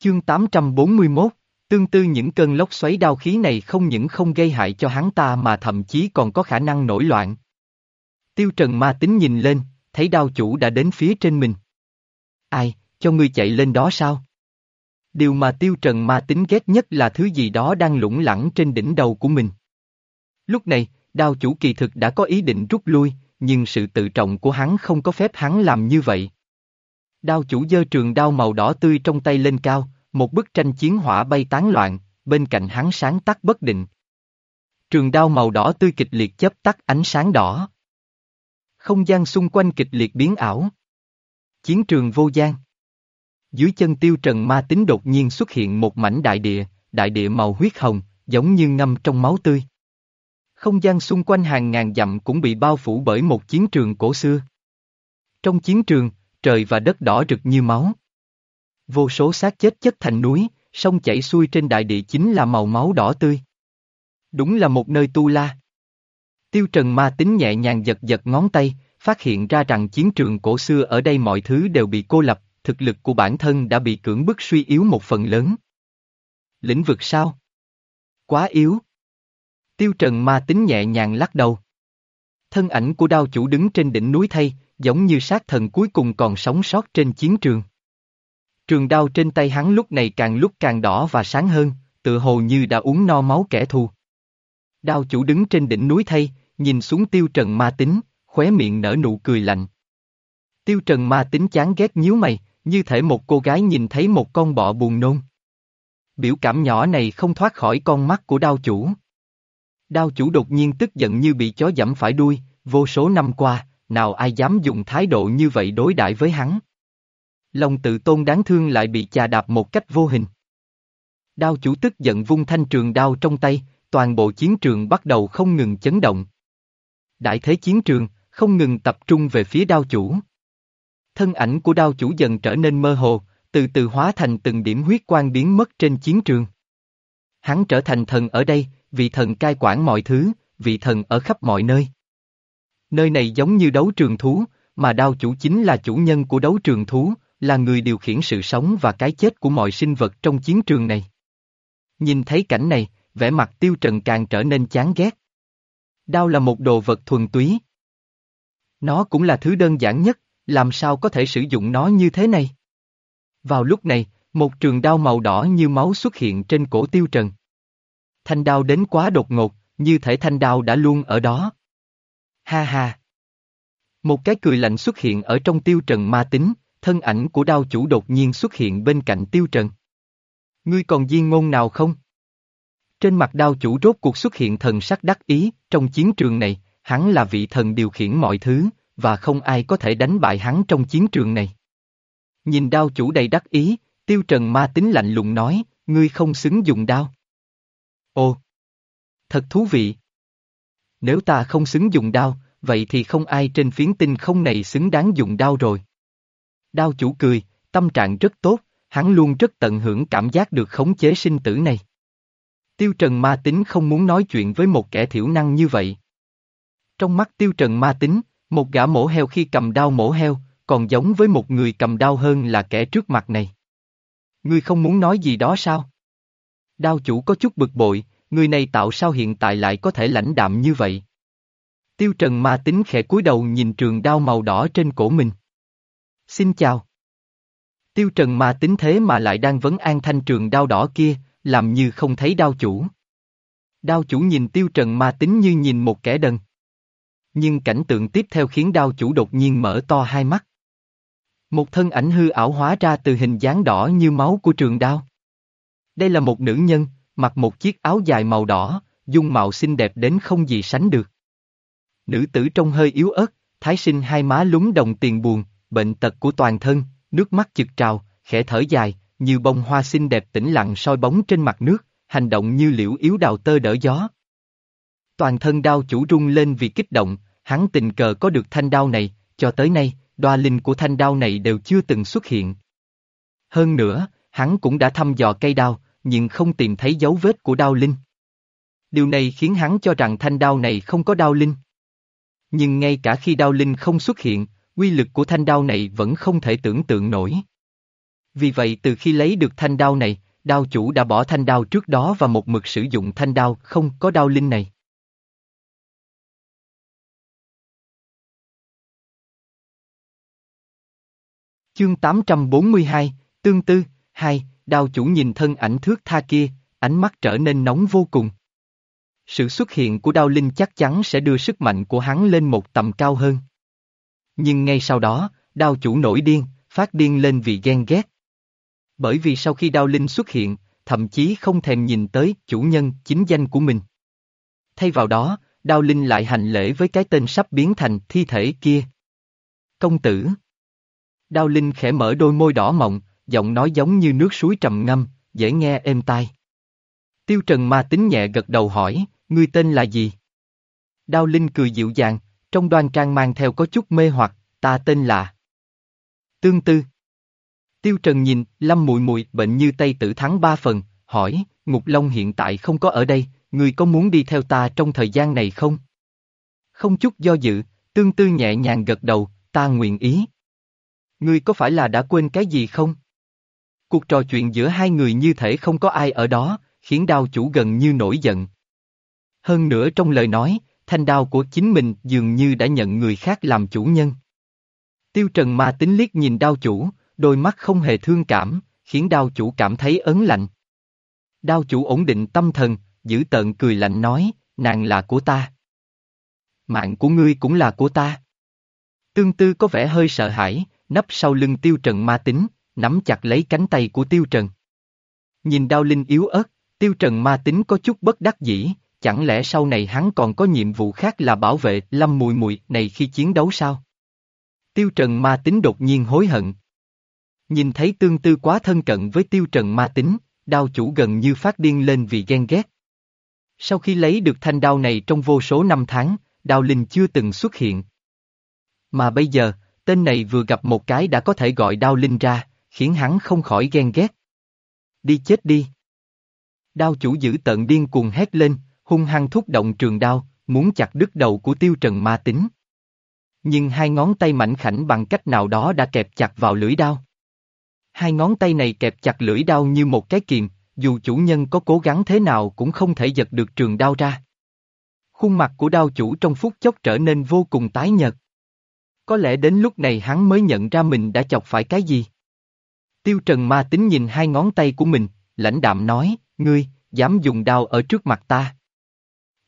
Chương 841, tương tư những cơn lốc xoáy đao khí này không những không gây hại cho hắn ta mà thậm chí còn có khả năng nổi loạn. Tiêu Trần ma tính nhìn lên, thấy đao chủ đã đến phía trên mình. Ai, cho ngươi chạy lên đó sao? Điều mà Tiêu Trần ma tính ghét nhất là thứ gì đó đang lủng lẳng trên đỉnh đầu của mình. Lúc này, đao chủ kỳ thực đã có ý định rút lui, nhưng sự tự trọng của hắn không có phép hắn làm như vậy. Đao chủ dơ trường đao màu đỏ tươi trong tay lên cao, một bức tranh chiến hỏa bay tán loạn, bên cạnh hắn sáng tắt bất định. Trường đao màu đỏ tươi kịch liệt chấp tắt ánh sáng đỏ. Không gian xung quanh kịch liệt biến ảo. Chiến trường vô gian. Dưới chân tiêu trần ma tính đột nhiên xuất hiện một mảnh đại địa, đại địa màu huyết hồng, giống như ngâm trong máu tươi. Không gian xung quanh hàng ngàn dặm cũng bị bao phủ bởi một chiến trường cổ xưa. Trong chiến trường, trời và đất đỏ rực như máu. Vô số xác chết chất thành núi, sông chảy xuôi trên đại địa chính là màu máu đỏ tươi. Đúng là một nơi tu la. Tiêu Trần ma tính nhẹ nhàng giật giật ngón tay, phát hiện ra rằng chiến trường cổ xưa ở đây mọi thứ đều bị cô lập, thực lực của bản thân đã bị cưỡng bức suy yếu một phần lớn. Lĩnh vực sao? Quá yếu. Tiêu Trần ma tính nhẹ nhàng lắc đầu. Thân ảnh của đao chủ đứng trên đỉnh núi thay, giống như sát thần cuối cùng còn sống sót trên chiến trường. Trường đao trên tay hắn lúc này càng lúc càng đỏ và sáng hơn, tự hồ như đã uống no máu kẻ thù. Đao chủ đứng trên đỉnh núi thay, nhìn xuống tiêu trần ma tính, khóe miệng nở nụ cười lạnh. Tiêu trần ma tính chán ghét nhíu mày, như thể một cô gái nhìn thấy một con bọ buồn nôn. Biểu cảm nhỏ này không thoát khỏi con mắt của đao chủ. Đao chủ đột nhiên tức giận như bị chó dẫm phải đuôi, vô số năm qua, nào ai dám dùng thái độ như vậy đối đãi với hắn. Lòng tự tôn đáng thương lại bị chà đạp một cách vô hình. Đao chủ tức giận vung thanh trường đao trong tay, toàn bộ chiến trường bắt đầu không ngừng chấn động. Đại thế chiến trường, không ngừng tập trung về phía đao chủ. Thân ảnh của đao chủ dần trở nên mơ hồ, từ từ hóa thành từng điểm huyết quang biến mất trên chiến trường. Hắn trở thành thần ở đây, vị thần cai quản mọi thứ, vị thần ở khắp mọi nơi. Nơi này giống như đấu trường thú, mà đao chủ chính là chủ nhân của đấu trường thú, là người điều khiển sự sống và cái chết của mọi sinh vật trong chiến trường này. Nhìn thấy cảnh này, vẻ mặt tiêu trần càng trở nên chán ghét. Đao là một đồ vật thuần túy. Nó cũng là thứ đơn giản nhất, làm sao có thể sử dụng nó như thế này? Vào lúc này, một trường đao màu đỏ như máu xuất hiện trên cổ tiêu trần. Thanh đao đến quá đột ngột, như thể thanh đao đã luôn ở đó. Ha ha! Một cái cười lạnh xuất hiện ở trong tiêu trần ma tính, thân ảnh của đao chủ đột nhiên xuất hiện bên cạnh tiêu trần. Ngươi còn di ngôn nào không? Trên mặt đao chủ rốt cuộc xuất hiện thần sắc đắc ý, trong chiến trường này, hắn là vị thần điều khiển mọi thứ, và không ai có thể đánh bại hắn trong chiến trường này. Nhìn đao chủ đầy đắc ý, tiêu trần ma tính lạnh lùng nói, ngươi không xứng dùng đao. Ồ! Thật thú vị! Nếu ta không xứng dùng đao, vậy thì không ai trên phiến tinh không này xứng đáng dùng đao rồi. Đao chủ cười, tâm trạng rất tốt, hắn luôn rất tận hưởng cảm giác được khống chế sinh tử này. Tiêu Trần ma tính không muốn nói chuyện với một kẻ thiểu năng như vậy. Trong mắt Tiêu Trần ma tính, một gã mổ heo khi cầm đao mổ heo, còn giống với một người cầm đao hơn là kẻ trước mặt này. Ngươi không muốn nói gì đó sao? Đao chủ có chút bực bội, người này tạo sao hiện tại lại có thể lãnh đạm như vậy? Tiêu Trần ma tính khẽ cúi đầu nhìn trường đao màu đỏ trên cổ mình. Xin chào. Tiêu Trần ma tính thế mà lại đang vấn an thanh trường đao đỏ kia, làm như không thấy đao chủ. Đao chủ nhìn Tiêu Trần ma tính như nhìn một kẻ đần. Nhưng cảnh tượng tiếp theo khiến đao chủ đột nhiên mở to hai mắt. Một thân ảnh hư ảo hóa ra từ hình dáng đỏ như máu của trường đao. Đây là một nữ nhân, mặc một chiếc áo dài màu đỏ, dung mạo xinh đẹp đến không gì sánh được. Nữ tử trông hơi yếu ớt, thái sinh hai má lúng đồng tiền buồn, bệnh tật của toàn thân, nước mắt chực trào, khẽ thở dài, như bông hoa xinh đẹp tĩnh lặng soi bóng trên mặt nước, hành động như liễu yếu đào tơ đỡ gió. Toàn thân đao chủ rung lên vì kích động, hắn tình cờ có được thanh đao này, cho tới nay, đoa linh của thanh đao này đều chưa từng xuất hiện. Hơn nữa, hắn cũng đã thăm dò cây đao, nhưng không tìm thấy dấu vết của đao linh. Điều này khiến hắn cho rằng thanh đao này không có đao linh. Nhưng ngay cả khi đao linh không xuất hiện, quy lực của thanh đao này vẫn không thể tưởng tượng nổi. Vì vậy từ khi lấy được thanh đao này, đao chủ đã bỏ thanh đao trước đó và một mực sử dụng thanh đao không có đao linh này. Chương 842, Tương Tư, 2, đao chủ nhìn thân ảnh thước tha kia, ánh mắt trở nên nóng vô cùng. Sự xuất hiện của đao linh chắc chắn sẽ đưa sức mạnh của hắn lên một tầm cao hơn. Nhưng ngay sau đó, đao chủ nổi điên, phát điên lên vì ghen ghét. Bởi vì sau khi đao linh xuất hiện, thậm chí không thèm nhìn tới chủ nhân chính danh của mình. Thay vào đó, đao linh lại hành lễ với cái tên sắp biến thành thi thể kia. Công tử. Đao linh khẽ mở đôi môi đỏ mọng, giọng nói giống như nước suối trầm ngâm, dễ nghe êm tai. Tiêu Trần ma tính nhẹ gật đầu hỏi, ngươi tên là gì? Đao Linh cười dịu dàng, trong đoan trang mang theo có chút mê hoặc, ta tên là Tương Tư. Tiêu Trần nhìn, Lâm Mùi Mùi bệnh như Tây tử thắng ba phần, hỏi, Ngục Long hiện tại không có ở đây, ngươi có muốn đi theo ta trong thời gian này không? Không chút do dự, Tương Tư nhẹ nhàng gật đầu, ta nguyện ý. Ngươi có phải là đã quên cái gì không? Cuộc trò chuyện giữa hai người như thể không có ai ở đó, khiến đao chủ gần như nổi giận. Hơn nữa trong lời nói, thanh đao của chính mình dường như đã nhận người khác làm chủ nhân. Tiêu Trần ma tính liếc nhìn đao chủ, đôi mắt không hề thương cảm, khiến đao chủ cảm thấy ấn lạnh. Đao chủ ổn định tâm thần, giữ tợn cười lạnh nói, nàng là của ta. Mạng của ngươi cũng là của ta. Tương tư có vẻ hơi sợ hãi, nấp sau lưng tiêu trần ma tính, nắm chặt lấy cánh tay của tiêu trần. Nhìn đao linh yếu ớt, tiêu trần ma tính có chút bất đắc dĩ, chẳng lẽ sau này hắn còn có nhiệm vụ khác là bảo vệ lâm mùi mùi này khi chiến đấu sao? Tiêu trần ma tính đột nhiên hối hận. Nhìn thấy tương tư quá thân cận với tiêu trần ma tính, đao chủ gần như phát điên lên vì ghen ghét. Sau khi lấy được thanh đao này trong vô số năm tháng, đao linh chưa từng xuất hiện. Mà bây giờ, tên này vừa gặp một cái đã có thể gọi đao linh ra, khiến hắn không khỏi ghen ghét. Đi chết đi. Đao chủ giữ tận điên cuồng hét lên, hung hăng thúc động trường đao, muốn chặt đứt đầu của tiêu trần ma tính. Nhưng hai ngón tay mảnh khảnh bằng cách nào đó đã kẹp chặt vào lưỡi đao. Hai ngón tay này kẹp chặt lưỡi đao như một cái kiềm, dù chủ nhân có cố gắng thế nào cũng không thể giật được trường đao ra. Khuôn mặt của đao chủ trong phút chốc trở nên vô cùng tái nhợt. Có lẽ đến lúc này hắn mới nhận ra mình đã chọc phải cái gì. Tiêu Trần ma tính nhìn hai ngón tay của mình, lãnh đạm nói, ngươi, dám dùng đao ở trước mặt ta.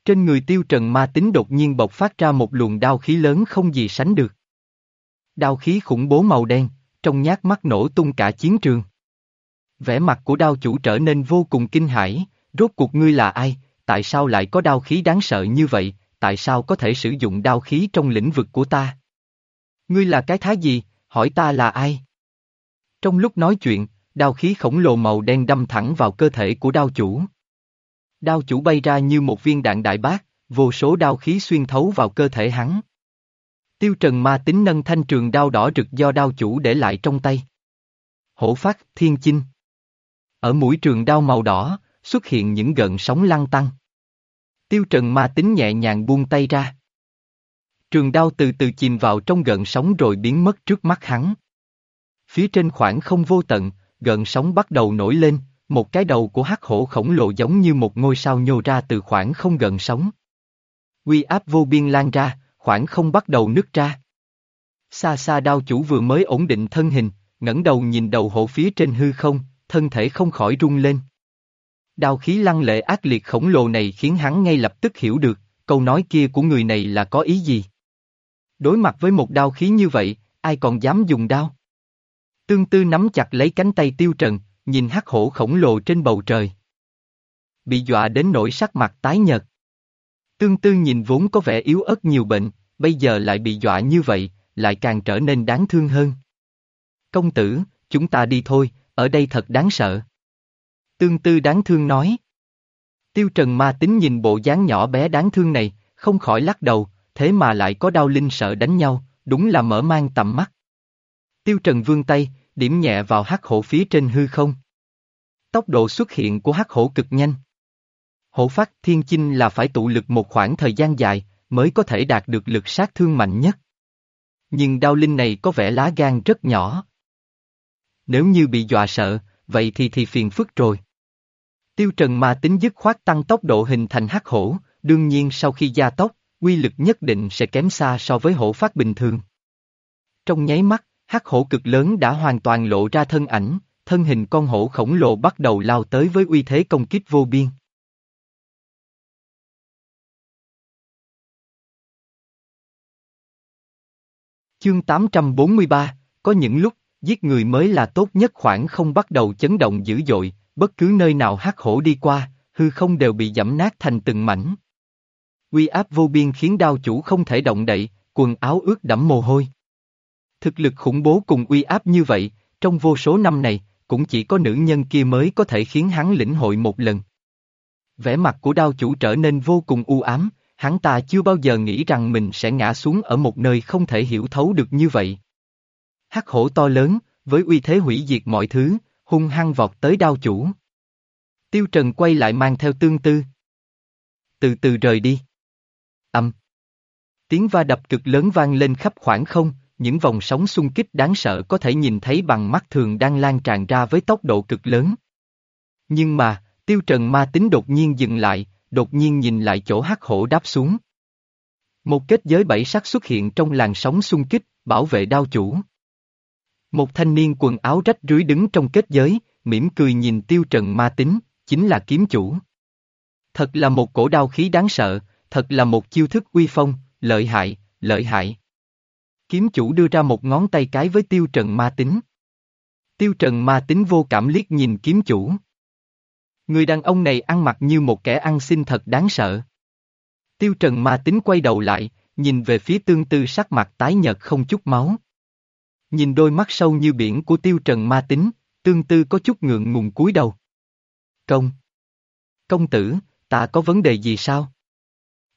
Trên người Tiêu Trần ma tính đột nhiên bộc phát ra một luồng đao khí lớn không gì sánh được. Đao khí khủng bố màu đen, trong nhát mắt nổ tung cả chiến trường. Vẻ mặt của đao chủ trở nên vô cùng kinh hãi, rốt cuộc ngươi là ai, tại sao lại có đao khí đáng sợ như vậy, tại sao có thể sử dụng đao khí trong lĩnh vực của ta? Ngươi là cái thái gì, hỏi ta là ai? Trong lúc nói chuyện, đao khí khổng lồ màu đen đâm thẳng vào cơ thể của đao chủ. Đao chủ bay ra như một viên đạn đại bác, vô số đao khí xuyên thấu vào cơ thể hắn. Tiêu trần ma tính nâng thanh trường đao đỏ rực do đao chủ để lại trong tay. Hổ phát, thiên chinh. Ở mũi trường đao màu đỏ, xuất hiện những gợn sóng lăng tăng. Tiêu trần ma tính nhẹ nhàng buông tay ra. Trường đao từ từ chìm vào trong gợn sóng rồi biến mất trước mắt hắn. Phía trên khoảng không vô tận, gợn sóng bắt đầu nổi lên, một cái đầu của hắc hổ khổng lồ giống như một ngôi sao nhô ra từ khoảng không gợn sóng. Quy áp vô biên lan ra, khoảng không bắt đầu nứt ra. Xa xa đao chủ vừa mới ổn định thân hình, ngẩng đầu nhìn đầu hổ phía trên hư không, thân thể không khỏi rung lên. Đao khí lăng lệ ác liệt khổng lồ này khiến hắn ngay lập tức hiểu được, câu nói kia của người này là có ý gì. Đối mặt với một đao khí như vậy, ai còn dám dùng đao? Tương tư nắm chặt lấy cánh tay tiêu trần, nhìn hắc hổ khổng lồ trên bầu trời. Bị dọa đến nỗi sắc mặt tái nhợt. Tương tư nhìn vốn có vẻ yếu ớt nhiều bệnh, bây giờ lại bị dọa như vậy, lại càng trở nên đáng thương hơn. Công tử, chúng ta đi thôi, ở đây thật đáng sợ. Tương tư đáng thương nói. Tiêu Trần ma tính nhìn bộ dáng nhỏ bé đáng thương này, không khỏi lắc đầu, thế mà lại có đau linh sợ đánh nhau, đúng là mở mang tầm mắt. Tiêu Trần vươn tay, điểm nhẹ vào hắc hổ phía trên hư không. Tốc độ xuất hiện của hắc hổ cực nhanh. Hổ phát thiên chinh là phải tụ lực một khoảng thời gian dài, mới có thể đạt được lực sát thương mạnh nhất. Nhưng đao linh này có vẻ lá gan rất nhỏ. nếu như bị dọa sợ, vậy thì thì phiền phức rồi. Tiêu Trần ma tính dứt khoát tăng tốc độ hình thành hắc hổ, đương nhiên sau khi gia tốc, quy lực nhất định sẽ kém xa so với hổ phát bình thường. Trong nháy mắt, hắc hổ cực lớn đã hoàn toàn lộ ra thân ảnh, thân hình con hổ khổng lồ bắt đầu lao tới với uy thế công kích vô biên. Chương 843, có những lúc, giết người mới là tốt nhất khoảng không bắt đầu chấn động dữ dội, bất cứ nơi nào hắc hổ đi qua, hư không đều bị giẫm nát thành từng mảnh. Uy áp vô biên khiến đao chủ không thể động đậy, quần áo ướt đẫm mồ hôi. Thực lực khủng bố cùng uy áp như vậy, trong vô số năm này, cũng chỉ có nữ nhân kia mới có thể khiến hắn lĩnh hội một lần. Vẻ mặt của đao chủ trở nên vô cùng u ám, hắn ta chưa bao giờ nghĩ rằng mình sẽ ngã xuống ở một nơi không thể hiểu thấu được như vậy. Hắc hổ to lớn, với uy thế hủy diệt mọi thứ, hung hăng vọt tới đao chủ. Tiêu Trần quay lại mang theo tương tư. Từ từ rời đi. Âm. Tiếng va đập cực lớn vang lên khắp khoảng không, những vòng sóng xung kích đáng sợ có thể nhìn thấy bằng mắt thường đang lan tràn ra với tốc độ cực lớn. Nhưng mà, Tiêu Trần ma tính đột nhiên dừng lại, đột nhiên nhìn lại chỗ hắc hổ đáp xuống. Một kết giới bảy sắc xuất hiện trong làn sóng xung kích, bảo vệ đao chủ. Một thanh niên quần áo rách rưới đứng trong kết giới, mỉm cười nhìn tiêu trần ma tính, chính là kiếm chủ. Thật là một cổ đao khí đáng sợ, thật là một chiêu thức uy phong, lợi hại, lợi hại. Kiếm chủ đưa ra một ngón tay cái với tiêu trần ma tính. Tiêu trần ma tính vô cảm liếc nhìn kiếm chủ. Người đàn ông này ăn mặc như một kẻ ăn xin thật đáng sợ. Tiêu trần ma tính quay đầu lại, nhìn về phía tương tư sắc mặt tái nhợt không chút máu. Nhìn đôi mắt sâu như biển của tiêu trần ma tính, tương tư có chút ngượng ngùng cúi đầu. Công! Công tử, ta có vấn đề gì sao?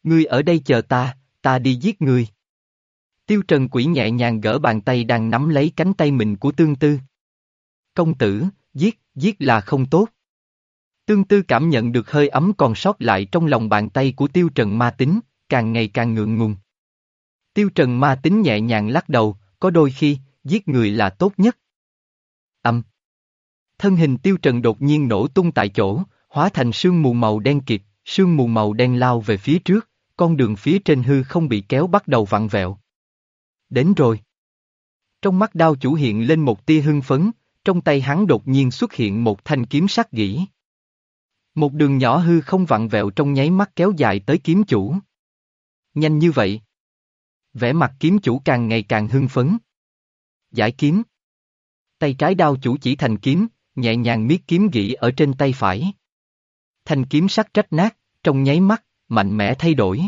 Ngươi ở đây chờ ta, ta đi giết ngươi. Tiêu trần quỷ nhẹ nhàng gỡ bàn tay đang nắm lấy cánh tay mình của tương tư. Công tử, giết, giết là không tốt. Tương tư cảm nhận được hơi ấm còn sót lại trong lòng bàn tay của tiêu trần ma tính, càng ngày càng ngượng ngùng. Tiêu trần ma tính nhẹ nhàng lắc đầu, có đôi khi, giết người là tốt nhất. Âm. Thân hình tiêu trần đột nhiên nổ tung tại chỗ, hóa thành sương mù màu đen kịt, sương mù màu đen lao về phía trước, con đường phía trên hư không bị kéo bắt đầu vặn vẹo. Đến rồi. Trong mắt đao chủ hiện lên một tia hưng phấn, trong tay hắn đột nhiên xuất hiện một thanh kiếm sắc gỉ. Một đường nhỏ hư không vặn vẹo trong nháy mắt kéo dài tới kiếm chủ. Nhanh như vậy. Vẻ mặt kiếm chủ càng ngày càng hưng phấn. Giải kiếm. Tay trái đao chủ chỉ thành kiếm, nhẹ nhàng miết kiếm gỉ ở trên tay phải. Thanh kiếm sắc trách nát, trong nháy mắt, mạnh mẽ thay đổi.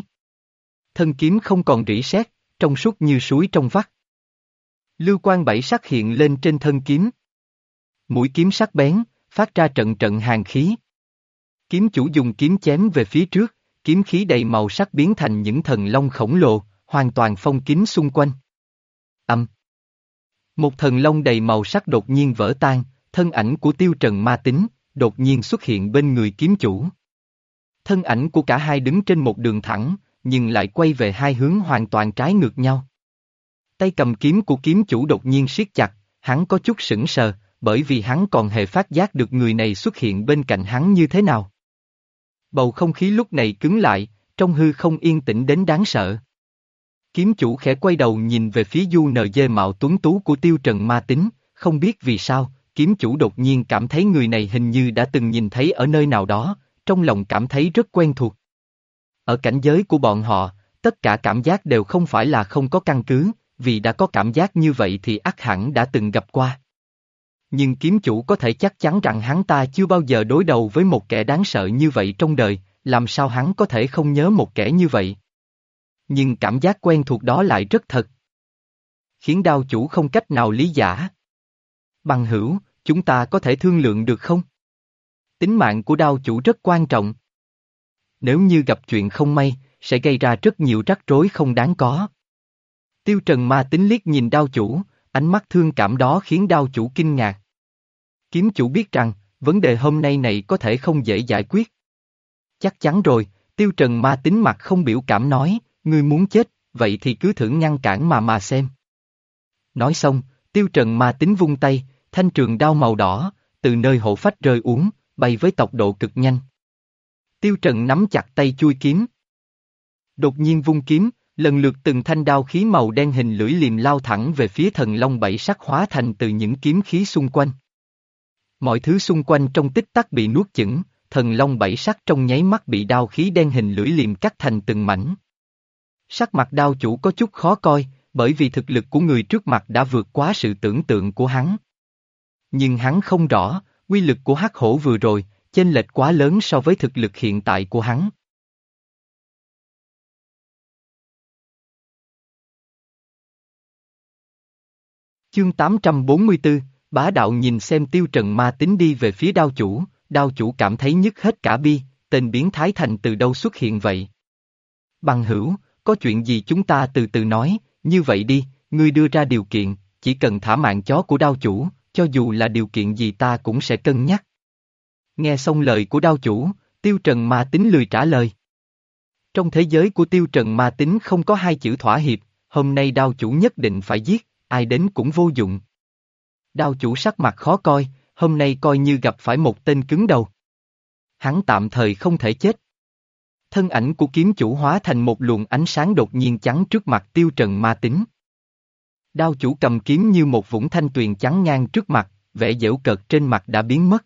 Thân kiếm không còn rỉ sét, trong suốt như suối trong vắt. Lưu quan bảy sắc hiện lên trên thân kiếm. Mũi kiếm sắc bén, phát ra trận trận hàng khí. Kiếm chủ dùng kiếm chém về phía trước, kiếm khí đầy màu sắc biến thành những thần long khổng lồ, hoàn toàn phong kín xung quanh. Âm. Một thần long đầy màu sắc đột nhiên vỡ tan, thân ảnh của tiêu trần ma tính, đột nhiên xuất hiện bên người kiếm chủ. Thân ảnh của cả hai đứng trên một đường thẳng, nhưng lại quay về hai hướng hoàn toàn trái ngược nhau. Tay cầm kiếm của kiếm chủ đột nhiên siết chặt, hắn có chút sững sờ, bởi vì hắn còn hề phát giác được người này xuất hiện bên cạnh hắn như thế nào. Bầu không khí lúc này cứng lại, trong hư không yên tĩnh đến đáng sợ. Kiếm chủ khẽ quay đầu nhìn về phía du nờ dê mạo tuấn tú của tiêu trần ma tính, không biết vì sao, kiếm chủ đột nhiên cảm thấy người này hình như đã từng nhìn thấy ở nơi nào đó, trong lòng cảm thấy rất quen thuộc. Ở cảnh giới của bọn họ, tất cả cảm giác đều không phải là không có căn cứ, vì đã có cảm giác như vậy thì ắt hẳn đã từng gặp qua. Nhưng kiếm chủ có thể chắc chắn rằng hắn ta chưa bao giờ đối đầu với một kẻ đáng sợ như vậy trong đời, làm sao hắn có thể không nhớ một kẻ như vậy. Nhưng cảm giác quen thuộc đó lại rất thật. Khiến đao chủ không cách nào lý giả. Bằng hữu, chúng ta có thể thương lượng được không? Tính mạng của đao chủ rất quan trọng. Nếu như gặp chuyện không may, sẽ gây ra rất nhiều rắc rối không đáng có. Tiêu Trần ma tính liếc nhìn đao chủ, ánh mắt thương cảm đó khiến đao chủ kinh ngạc. Kiếm chủ biết rằng, vấn đề hôm nay này có thể không dễ giải quyết. Chắc chắn rồi, Tiêu Trần ma tính mặt không biểu cảm nói, ngươi muốn chết, vậy thì cứ thử ngăn cản mà mà xem. Nói xong, Tiêu Trần ma tính vung tay, thanh trường đao màu đỏ, từ nơi hộ phách rơi uống, bay với tốc độ cực nhanh. Tiêu Trần nắm chặt tay chui kiếm. Đột nhiên vung kiếm, lần lượt từng thanh đao khí màu đen hình lưỡi liềm lao thẳng về phía thần long bảy sắc hóa thành từ những kiếm khí xung quanh. Mọi thứ xung quanh trong tích tắc bị nuốt chửng, thần long bảy sắc trong nháy mắt bị đao khí đen hình lưỡi liềm cắt thành từng mảnh. Sắc mặt đao chủ có chút khó coi, bởi vì thực lực của người trước mặt đã vượt quá sự tưởng tượng của hắn. Nhưng hắn không rõ, quy lực của hắc hổ vừa rồi, chênh lệch quá lớn so với thực lực hiện tại của hắn. Chương 844, bá đạo nhìn xem tiêu trần ma tính đi về phía đao chủ, đao chủ cảm thấy nhức hết cả bi, tên biến thái thành từ đâu xuất hiện vậy? Bằng hữu, có chuyện gì chúng ta từ từ nói, như vậy đi, ngươi đưa ra điều kiện, chỉ cần thả mạng chó của đao chủ, cho dù là điều kiện gì ta cũng sẽ cân nhắc. Nghe xong lời của đao chủ, tiêu trần ma tính lười trả lời. Trong thế giới của tiêu trần ma tính không có hai chữ thỏa hiệp, hôm nay đao chủ nhất định phải giết, ai đến cũng vô dụng. Đao chủ sắc mặt khó coi, hôm nay coi như gặp phải một tên cứng đầu. Hắn tạm thời không thể chết. Thân ảnh của kiếm chủ hóa thành một luồng ánh sáng đột nhiên trắng trước mặt tiêu trần ma tính. Đao chủ cầm kiếm như một vũng thanh tuyền trắng ngang trước mặt, vẻ dễu cợt trên mặt đã biến mất.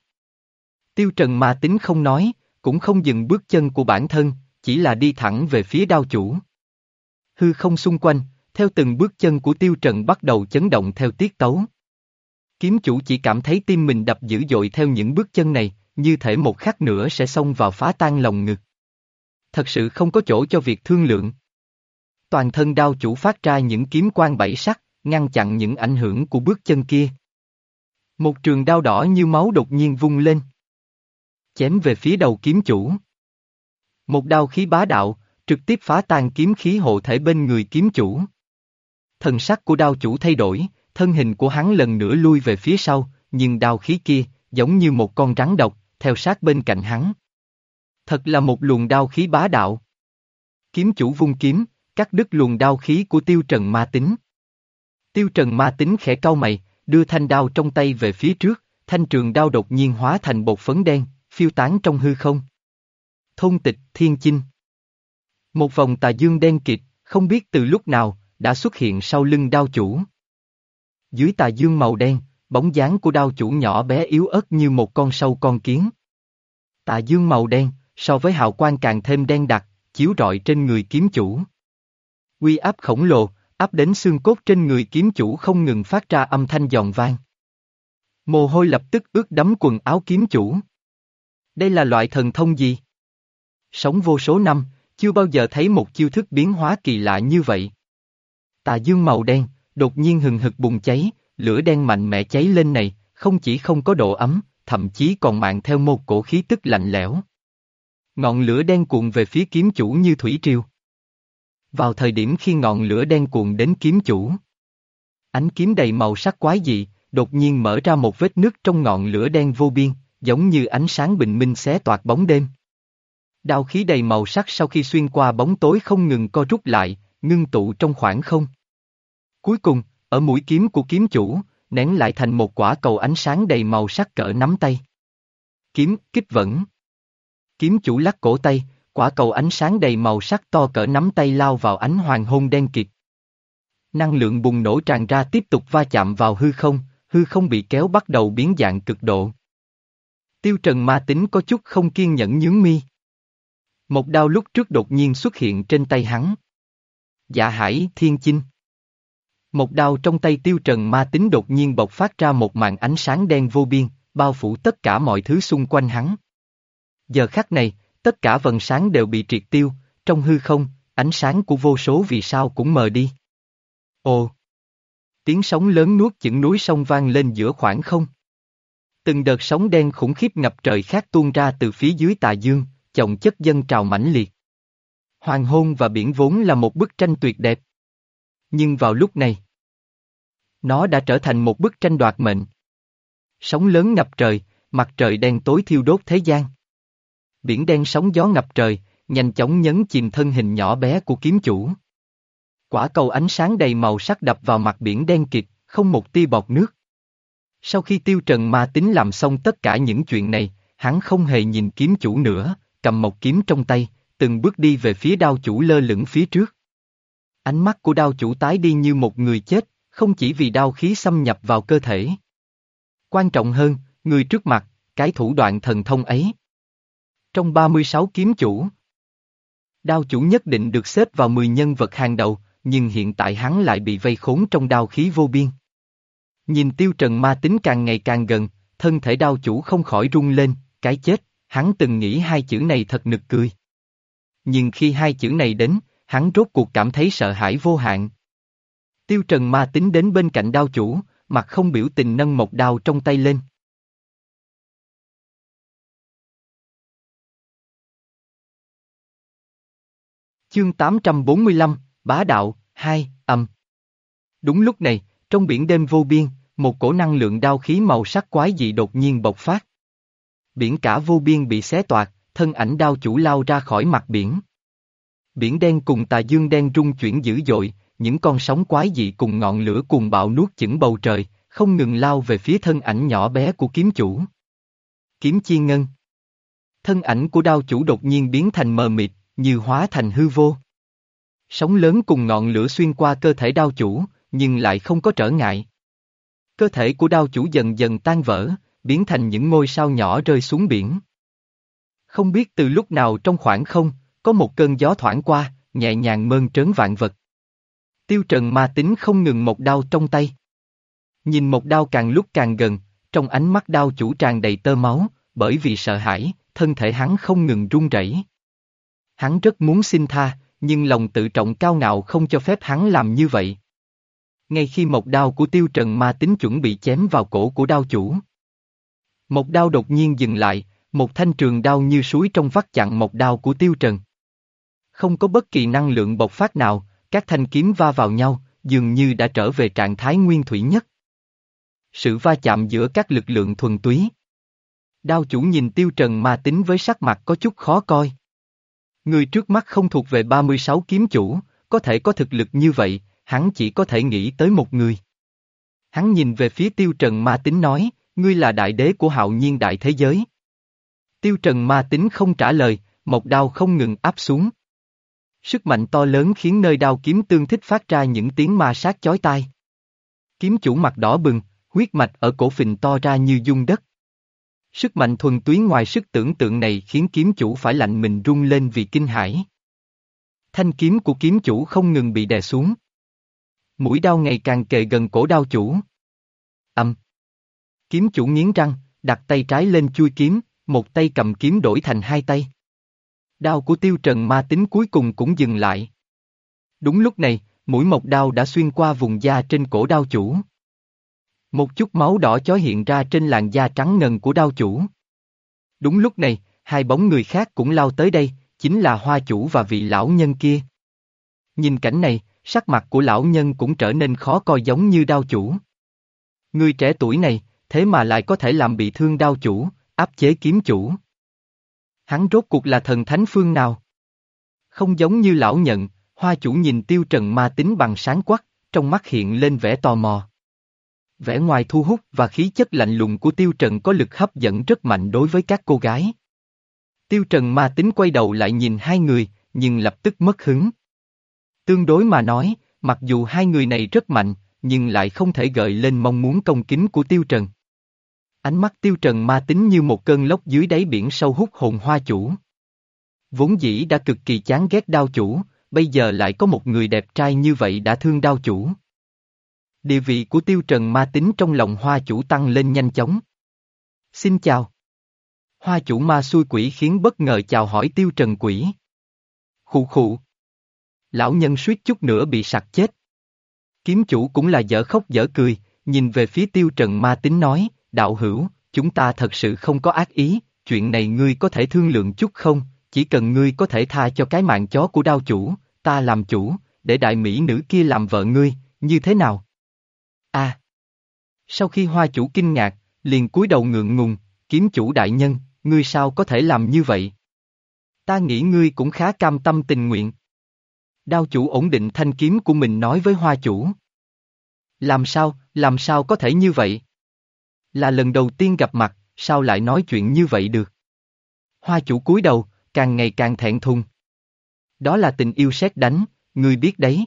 Tiêu trần mà tính không nói, cũng không dừng bước chân của bản thân, chỉ là đi thẳng về phía đao chủ. Hư không xung quanh, theo từng bước chân của tiêu trần bắt đầu chấn động theo tiết tấu. Kiếm chủ chỉ cảm thấy tim mình đập dữ dội theo những bước chân này, như thể một khắc nữa sẽ xông vào phá tan lòng ngực. Thật sự không có chỗ cho việc thương lượng. Toàn thân đao chủ phát ra những kiếm quang bảy sắc, ngăn chặn những ảnh hưởng của bước chân kia. Một trường đao đỏ như máu đột nhiên vung lên. Chém về phía đầu kiếm chủ. Một đao khí bá đạo, trực tiếp phá tan kiếm khí hộ thể bên người kiếm chủ. Thần sắc của đao chủ thay đổi, thân hình của hắn lần nữa lui về phía sau, nhưng đao khí kia, giống như một con rắn độc, theo sát bên cạnh hắn. Thật là một luồng đao khí bá đạo. Kiếm chủ vung kiếm, cắt đứt luồng đao khí của tiêu trần ma tính. Tiêu trần ma tính khẽ cau mày, đưa thanh đao trong tay về phía trước, thanh trường đao đột nhiên hóa thành bột phấn đen, phiêu tán trong hư không. Thôn tịch thiên chinh. Một vòng tà dương đen kịt, không biết từ lúc nào, đã xuất hiện sau lưng đao chủ. Dưới tà dương màu đen, bóng dáng của đao chủ nhỏ bé yếu ớt như một con sâu con kiến. Tà dương màu đen, so với hào quang càng thêm đen đặc, chiếu rọi trên người kiếm chủ. Quy áp khổng lồ, áp đến xương cốt trên người kiếm chủ không ngừng phát ra âm thanh giòn vang. Mồ hôi lập tức ướt đấm quần áo kiếm chủ. Đây là loại thần thông gì? Sống vô số năm, chưa bao giờ thấy một chiêu thức biến hóa kỳ lạ như vậy. Tà dương màu đen, đột nhiên hừng hực bùng cháy, lửa đen mạnh mẽ cháy lên này, không chỉ không có độ ấm, thậm chí còn mạng theo một cổ khí tức lạnh lẽo. Ngọn lửa đen cuộn về phía kiếm chủ như thủy triều. Vào thời điểm khi ngọn lửa đen cuộn đến kiếm chủ, ánh kiếm đầy màu sắc quái dị, đột nhiên mở ra một vết nứt trong ngọn lửa đen vô biên, giống như ánh sáng bình minh xé toạc bóng đêm. Đao khí đầy màu sắc sau khi xuyên qua bóng tối không ngừng co rút lại, ngưng tụ trong khoảng không. Cuối cùng, ở mũi kiếm của kiếm chủ, nén lại thành một quả cầu ánh sáng đầy màu sắc cỡ nắm tay. Kiếm, kích vẫn. Kiếm chủ lắc cổ tay, quả cầu ánh sáng đầy màu sắc to cỡ nắm tay lao vào ánh hoàng hôn đen kịt. Năng lượng bùng nổ tràn ra tiếp tục va chạm vào hư không, hư không bị kéo bắt đầu biến dạng cực độ. Tiêu Trần ma tính có chút không kiên nhẫn nhướng mi. Một đao lúc trước đột nhiên xuất hiện trên tay hắn. Dạ hải thiên chinh. Một đao trong tay tiêu trần ma tính đột nhiên bộc phát ra một màn ánh sáng đen vô biên, bao phủ tất cả mọi thứ xung quanh hắn. Giờ khắc này, tất cả vần sáng đều bị triệt tiêu, trong hư không, ánh sáng của vô số vì sao cũng mờ đi. Ồ! Tiếng sóng lớn nuốt chửng núi sông vang lên giữa khoảng không. Từng đợt sóng đen khủng khiếp ngập trời khác tuôn ra từ phía dưới tà dương, chồng chất dân trào mãnh liệt. Hoàng hôn và biển vốn là một bức tranh tuyệt đẹp. Nhưng vào lúc này, nó đã trở thành một bức tranh đoạt mệnh. Sóng lớn ngập trời, mặt trời đen tối thiêu đốt thế gian. Biển đen sóng gió ngập trời, nhanh chóng nhấn chìm thân hình nhỏ bé của kiếm chủ. Quả cầu ánh sáng đầy màu sắc đập vào mặt biển đen kịt, không một tia bọt nước. Sau khi tiêu trần ma tính làm xong tất cả những chuyện này, hắn không hề nhìn kiếm chủ nữa, cầm một kiếm trong tay, từng bước đi về phía đao chủ lơ lửng phía trước. Ánh mắt của đao chủ tái đi như một người chết, không chỉ vì đao khí xâm nhập vào cơ thể. Quan trọng hơn, người trước mặt, cái thủ đoạn thần thông ấy. Trong 36 kiếm chủ, đao chủ nhất định được xếp vào 10 nhân vật hàng đầu, nhưng hiện tại hắn lại bị vây khốn trong đao khí vô biên. Nhìn tiêu trần ma tính càng ngày càng gần, thân thể đao chủ không khỏi rung lên, cái chết, hắn từng nghĩ hai chữ này thật nực cười. Nhưng khi hai chữ này đến, hắn rốt cuộc cảm thấy sợ hãi vô hạn. Tiêu trần ma tính đến bên cạnh đao chủ, mặt không biểu tình nâng một đao trong tay lên. Chương 845, Bá Đạo, 2, âm. Đúng lúc này, trong biển đêm vô biên, một cổ năng lượng đao khí màu sắc quái dị đột nhiên bộc phát. Biển cả vô biên bị xé toạc, thân ảnh đao chủ lao ra khỏi mặt biển. Biển đen cùng tà dương đen rung chuyển dữ dội, những con sóng quái dị cùng ngọn lửa cùng bạo nuốt chửng bầu trời, không ngừng lao về phía thân ảnh nhỏ bé của kiếm chủ. Kiếm chi ngân. Thân ảnh của đao chủ đột nhiên biến thành mờ mịt, như hóa thành hư vô. Sóng lớn cùng ngọn lửa xuyên qua cơ thể đao chủ, nhưng lại không có trở ngại. Cơ thể của đao chủ dần dần tan vỡ, biến thành những ngôi sao nhỏ rơi xuống biển. Không biết từ lúc nào trong khoảng không, có một cơn gió thoảng qua, nhẹ nhàng mơn trớn vạn vật. Tiêu trần ma tính không ngừng một đao trong tay. Nhìn một đao càng lúc càng gần, trong ánh mắt đao chủ tràn đầy tơ máu, bởi vì sợ hãi, thân thể hắn không ngừng run rẩy. Hắn rất muốn xin tha, nhưng lòng tự trọng cao ngạo không cho phép hắn làm như vậy. Ngay khi một đao của tiêu trần ma tính chuẩn bị chém vào cổ của đao chủ. Một đao đột nhiên dừng lại, một thanh trường đao như suối trong vắt chặn một đao của tiêu trần. Không có bất kỳ năng lượng bộc phát nào, các thanh kiếm va vào nhau, dường như đã trở về trạng thái nguyên thủy nhất. Sự va chạm giữa các lực lượng thuần túy. Đao chủ nhìn tiêu trần ma tính với sắc mặt có chút khó coi. Người trước mắt không thuộc về 36 kiếm chủ, có thể có thực lực như vậy, hắn chỉ có thể nghĩ tới một người. Hắn nhìn về phía tiêu trần ma tính nói, ngươi là đại đế của hạo nhiên đại thế giới. Tiêu trần ma tính không trả lời, một đao không ngừng áp xuống. Sức mạnh to lớn khiến nơi đao kiếm tương thích phát ra những tiếng ma sát chói tai. Kiếm chủ mặt đỏ bừng, huyết mạch ở cổ phình to ra như dung đất. Sức mạnh thuần túy ngoài sức tưởng tượng này khiến kiếm chủ phải lạnh mình rung lên vì kinh hãi. Thanh kiếm của kiếm chủ không ngừng bị đè xuống. Mũi đao ngày càng kề gần cổ đao chủ. Âm. Kiếm chủ nghiến răng, đặt tay trái lên chui kiếm, một tay cầm kiếm đổi thành hai tay. Đao của tiêu trần ma tính cuối cùng cũng dừng lại. Đúng lúc này, mũi mộc đao đã xuyên qua vùng da trên cổ đao chủ. Một chút máu đỏ chói hiện ra trên làn da trắng ngần của đao chủ. Đúng lúc này, hai bóng người khác cũng lao tới đây, chính là hoa chủ và vị lão nhân kia. Nhìn cảnh này, sắc mặt của lão nhân cũng trở nên khó coi giống như đao chủ. Người trẻ tuổi này, thế mà lại có thể làm bị thương đao chủ, áp chế kiếm chủ. Hắn rốt cuộc là thần thánh phương nào? Không giống như lão nhận, hoa chủ nhìn tiêu trần ma tính bằng sáng quắc, trong mắt hiện lên vẻ tò mò. Vẻ ngoài thu hút và khí chất lạnh lùng của tiêu trần có lực hấp dẫn rất mạnh đối với các cô gái. Tiêu trần ma tính quay đầu lại nhìn hai người, nhưng lập tức mất hứng. Tương đối mà nói, mặc dù hai người này rất mạnh, nhưng lại không thể gợi lên mong muốn công kính của tiêu trần. Ánh mắt tiêu trần ma tính như một cơn lốc dưới đáy biển sâu hút hồn hoa chủ. Vốn dĩ đã cực kỳ chán ghét đao chủ, bây giờ lại có một người đẹp trai như vậy đã thương đao chủ. Địa vị của tiêu trần ma tính trong lòng hoa chủ tăng lên nhanh chóng. Xin chào. Hoa chủ ma xui quỷ khiến bất ngờ chào hỏi tiêu trần quỷ. Khụ khụ. Lão nhân suýt chút nữa bị sặc chết. Kiếm chủ cũng là dở khóc dở cười, nhìn về phía tiêu trần ma tính nói, đạo hữu, chúng ta thật sự không có ác ý, chuyện này ngươi có thể thương lượng chút không, chỉ cần ngươi có thể tha cho cái mạng chó của đao chủ, ta làm chủ, để đại mỹ nữ kia làm vợ ngươi, như thế nào? A. À. Sau khi hoa chủ kinh ngạc, liền cúi đầu ngượng ngùng, kiếm chủ đại nhân, ngươi sao có thể làm như vậy? Ta nghĩ ngươi cũng khá cam tâm tình nguyện. Đao chủ ổn định thanh kiếm của mình nói với hoa chủ. Làm sao, làm sao có thể như vậy? Là lần đầu tiên gặp mặt, sao lại nói chuyện như vậy được? Hoa chủ cúi đầu, càng ngày càng thẹn thùng. Đó là tình yêu xét đánh, ngươi biết đấy.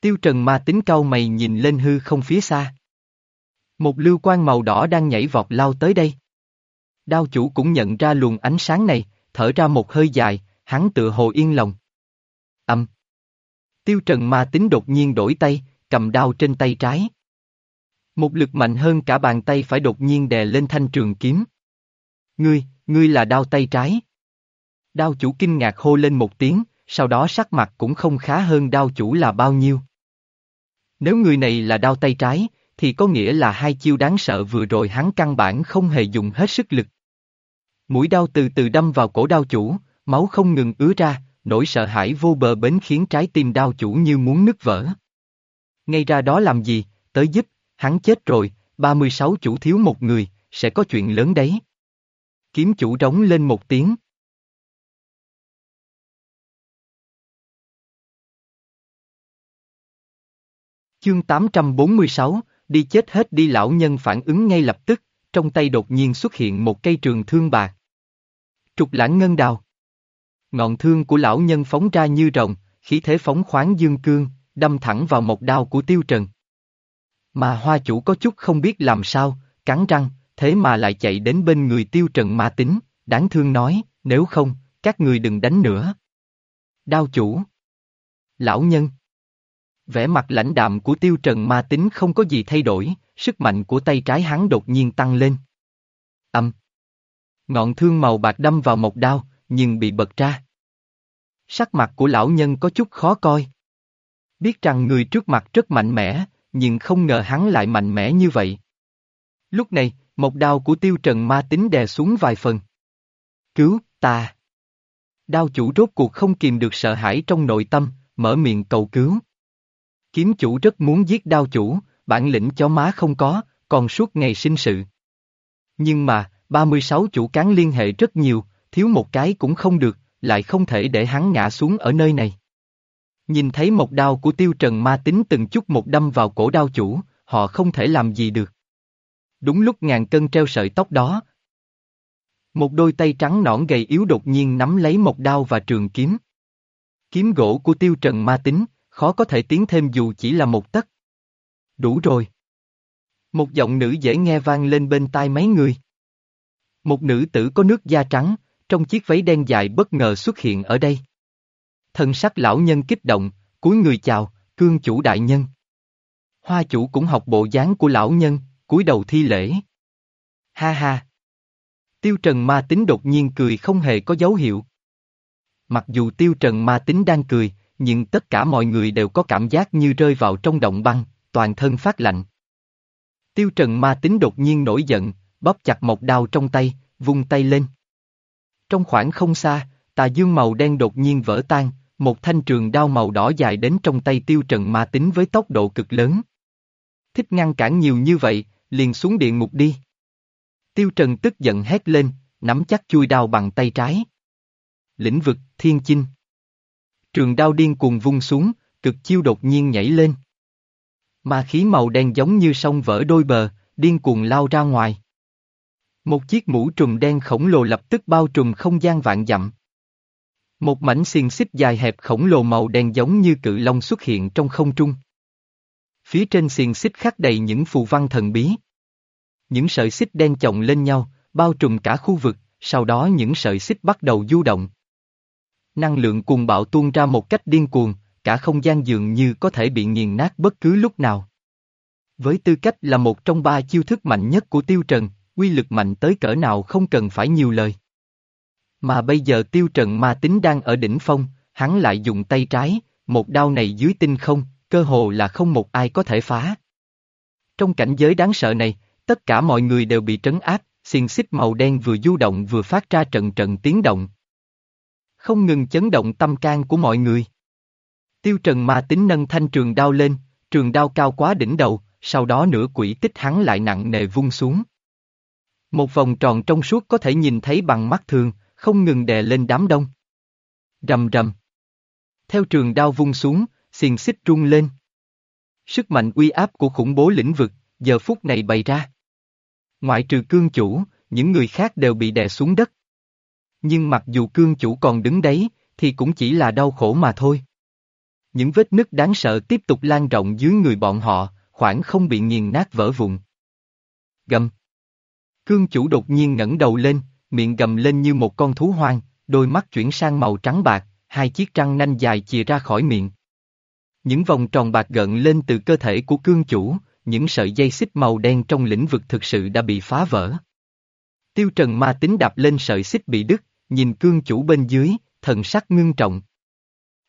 Tiêu Trần ma tính cau mày nhìn lên hư không phía xa. Một lưu quan màu đỏ đang nhảy vọt lao tới đây. Đao chủ cũng nhận ra luồng ánh sáng này, thở ra một hơi dài, hắn tựa hồ yên lòng. Âm. Tiêu Trần ma tính đột nhiên đổi tay, cầm đao trên tay trái. Một lực mạnh hơn cả bàn tay phải đột nhiên đè lên thanh trường kiếm. Ngươi, ngươi là đao tay trái. Đao chủ kinh ngạc hô lên một tiếng, sau đó sắc mặt cũng không khá hơn đao chủ là bao nhiêu. Nếu người này là đao tay trái, thì có nghĩa là hai chiêu đáng sợ vừa rồi hắn căn bản không hề dùng hết sức lực. Mũi đao từ từ đâm vào cổ đao chủ, máu không ngừng ứa ra, nỗi sợ hãi vô bờ bến khiến trái tim đao chủ như muốn nứt vỡ. Ngay ra đó làm gì, tới giúp, hắn chết rồi, 36 chủ thiếu một người, sẽ có chuyện lớn đấy. Kiếm chủ rống lên một tiếng. Chương 846, đi chết hết đi lão nhân phản ứng ngay lập tức, trong tay đột nhiên xuất hiện một cây trường thương bạc. Trục lãng ngân đào. Ngọn thương của lão nhân phóng ra như rồng, khí thế phóng khoáng dương cương, đâm thẳng vào một đao của tiêu trần. Mà hoa chủ có chút không biết làm sao, cắn răng, thế mà lại chạy đến bên người tiêu trần ma tính, đáng thương nói, nếu không, các người đừng đánh nữa. Đao chủ. Lão nhân. Vẻ mặt lãnh đạm của tiêu trần ma tính không có gì thay đổi, sức mạnh của tay trái hắn đột nhiên tăng lên. Âm. Ngọn thương màu bạc đâm vào một đao, nhưng bị bật ra. Sắc mặt của lão nhân có chút khó coi. Biết rằng người trước mặt rất mạnh mẽ, nhưng không ngờ hắn lại mạnh mẽ như vậy. Lúc này, một đao của tiêu trần ma tính đè xuống vài phần. Cứu, ta! Đao chủ rốt cuộc không kìm được sợ hãi trong nội tâm, mở miệng cầu cứu. Kiếm chủ rất muốn giết đao chủ, bản lĩnh chó má không có, còn suốt ngày sinh sự. Nhưng mà, 36 chủ cán liên hệ rất nhiều, thiếu một cái cũng không được, lại không thể để hắn ngã xuống ở nơi này. Nhìn thấy một đao của tiêu trần ma tính từng chút một đâm vào cổ đao chủ, họ không thể làm gì được. Đúng lúc ngàn cân treo sợi tóc đó. Một đôi tay trắng nõn gầy yếu đột nhiên nắm lấy một đao và trường kiếm. Kiếm gỗ của tiêu trần ma tính, khó có thể tiến thêm dù chỉ là một tấc. Đủ rồi. Một giọng nữ dễ nghe vang lên bên tai mấy người. Một nữ tử có nước da trắng, trong chiếc váy đen dài bất ngờ xuất hiện ở đây. Thân sắc lão nhân kích động, cúi người chào, cương chủ đại nhân. Hoa chủ cũng học bộ dáng của lão nhân, cúi đầu thi lễ. Ha ha. Tiêu Trần ma tính đột nhiên cười không hề có dấu hiệu. Mặc dù Tiêu Trần ma tính đang cười, nhưng tất cả mọi người đều có cảm giác như rơi vào trong động băng, toàn thân phát lạnh. Tiêu Trần ma tính đột nhiên nổi giận, bóp chặt một đao trong tay, vung tay lên. Trong khoảng không xa, tà dương màu đen đột nhiên vỡ tan, một thanh trường đao màu đỏ dài đến trong tay tiêu trần ma tính với tốc độ cực lớn. Thích ngăn cản nhiều như vậy, liền xuống điện ngục đi. Tiêu trần tức giận hét lên, nắm chắc chui đao bằng tay trái. Lĩnh vực, thiên chinh. Trường đao điên cuồng vung xuống, cực chiêu đột nhiên nhảy lên. Ma khí màu đen giống như sông vỡ đôi bờ, điên cuồng lao ra ngoài. Một chiếc mũ trùm đen khổng lồ lập tức bao trùm không gian vạn dặm. Một mảnh xiềng xích dài hẹp khổng lồ màu đen giống như cự long xuất hiện trong không trung. Phía trên xiềng xích khắc đầy những phù văn thần bí. Những sợi xích đen chồng lên nhau, bao trùm cả khu vực, sau đó những sợi xích bắt đầu du động. Năng lượng cuồng bạo tuôn ra một cách điên cuồng, cả không gian dường như có thể bị nghiền nát bất cứ lúc nào. Với tư cách là một trong ba chiêu thức mạnh nhất của Tiêu Trần, quy lực mạnh tới cỡ nào không cần phải nhiều lời. Mà bây giờ tiêu trần ma tính đang ở đỉnh phong, hắn lại dùng tay trái, một đao này dưới tinh không, cơ hồ là không một ai có thể phá. Trong cảnh giới đáng sợ này, tất cả mọi người đều bị trấn áp, xiềng xích màu đen vừa du động vừa phát ra trận trận tiếng động. Không ngừng chấn động tâm can của mọi người. Tiêu trần ma tính nâng thanh trường đao lên, trường đao cao quá đỉnh đầu, sau đó nửa quỷ tích hắn lại nặng nề vung xuống. Một vòng tròn trong suốt có thể nhìn thấy bằng mắt thường, không ngừng đè lên đám đông. Rầm rầm. Theo trường đao vung xuống, xiềng xích rung lên. Sức mạnh uy áp của khủng bố lĩnh vực, giờ phút này bày ra. Ngoại trừ cương chủ, những người khác đều bị đè xuống đất. Nhưng mặc dù cương chủ còn đứng đấy, thì cũng chỉ là đau khổ mà thôi. Những vết nứt đáng sợ tiếp tục lan rộng dưới người bọn họ, khoảng không bị nghiền nát vỡ vụn. Gầm. Cương chủ đột nhiên ngẩng đầu lên, miệng gầm lên như một con thú hoang, đôi mắt chuyển sang màu trắng bạc, hai chiếc răng nanh dài chìa ra khỏi miệng. Những vòng tròn bạc gợn lên từ cơ thể của cương chủ, những sợi dây xích màu đen trong lĩnh vực thực sự đã bị phá vỡ. Tiêu Trần ma tính đạp lên sợi xích bị đứt, nhìn cương chủ bên dưới, thần sắc ngưng trọng.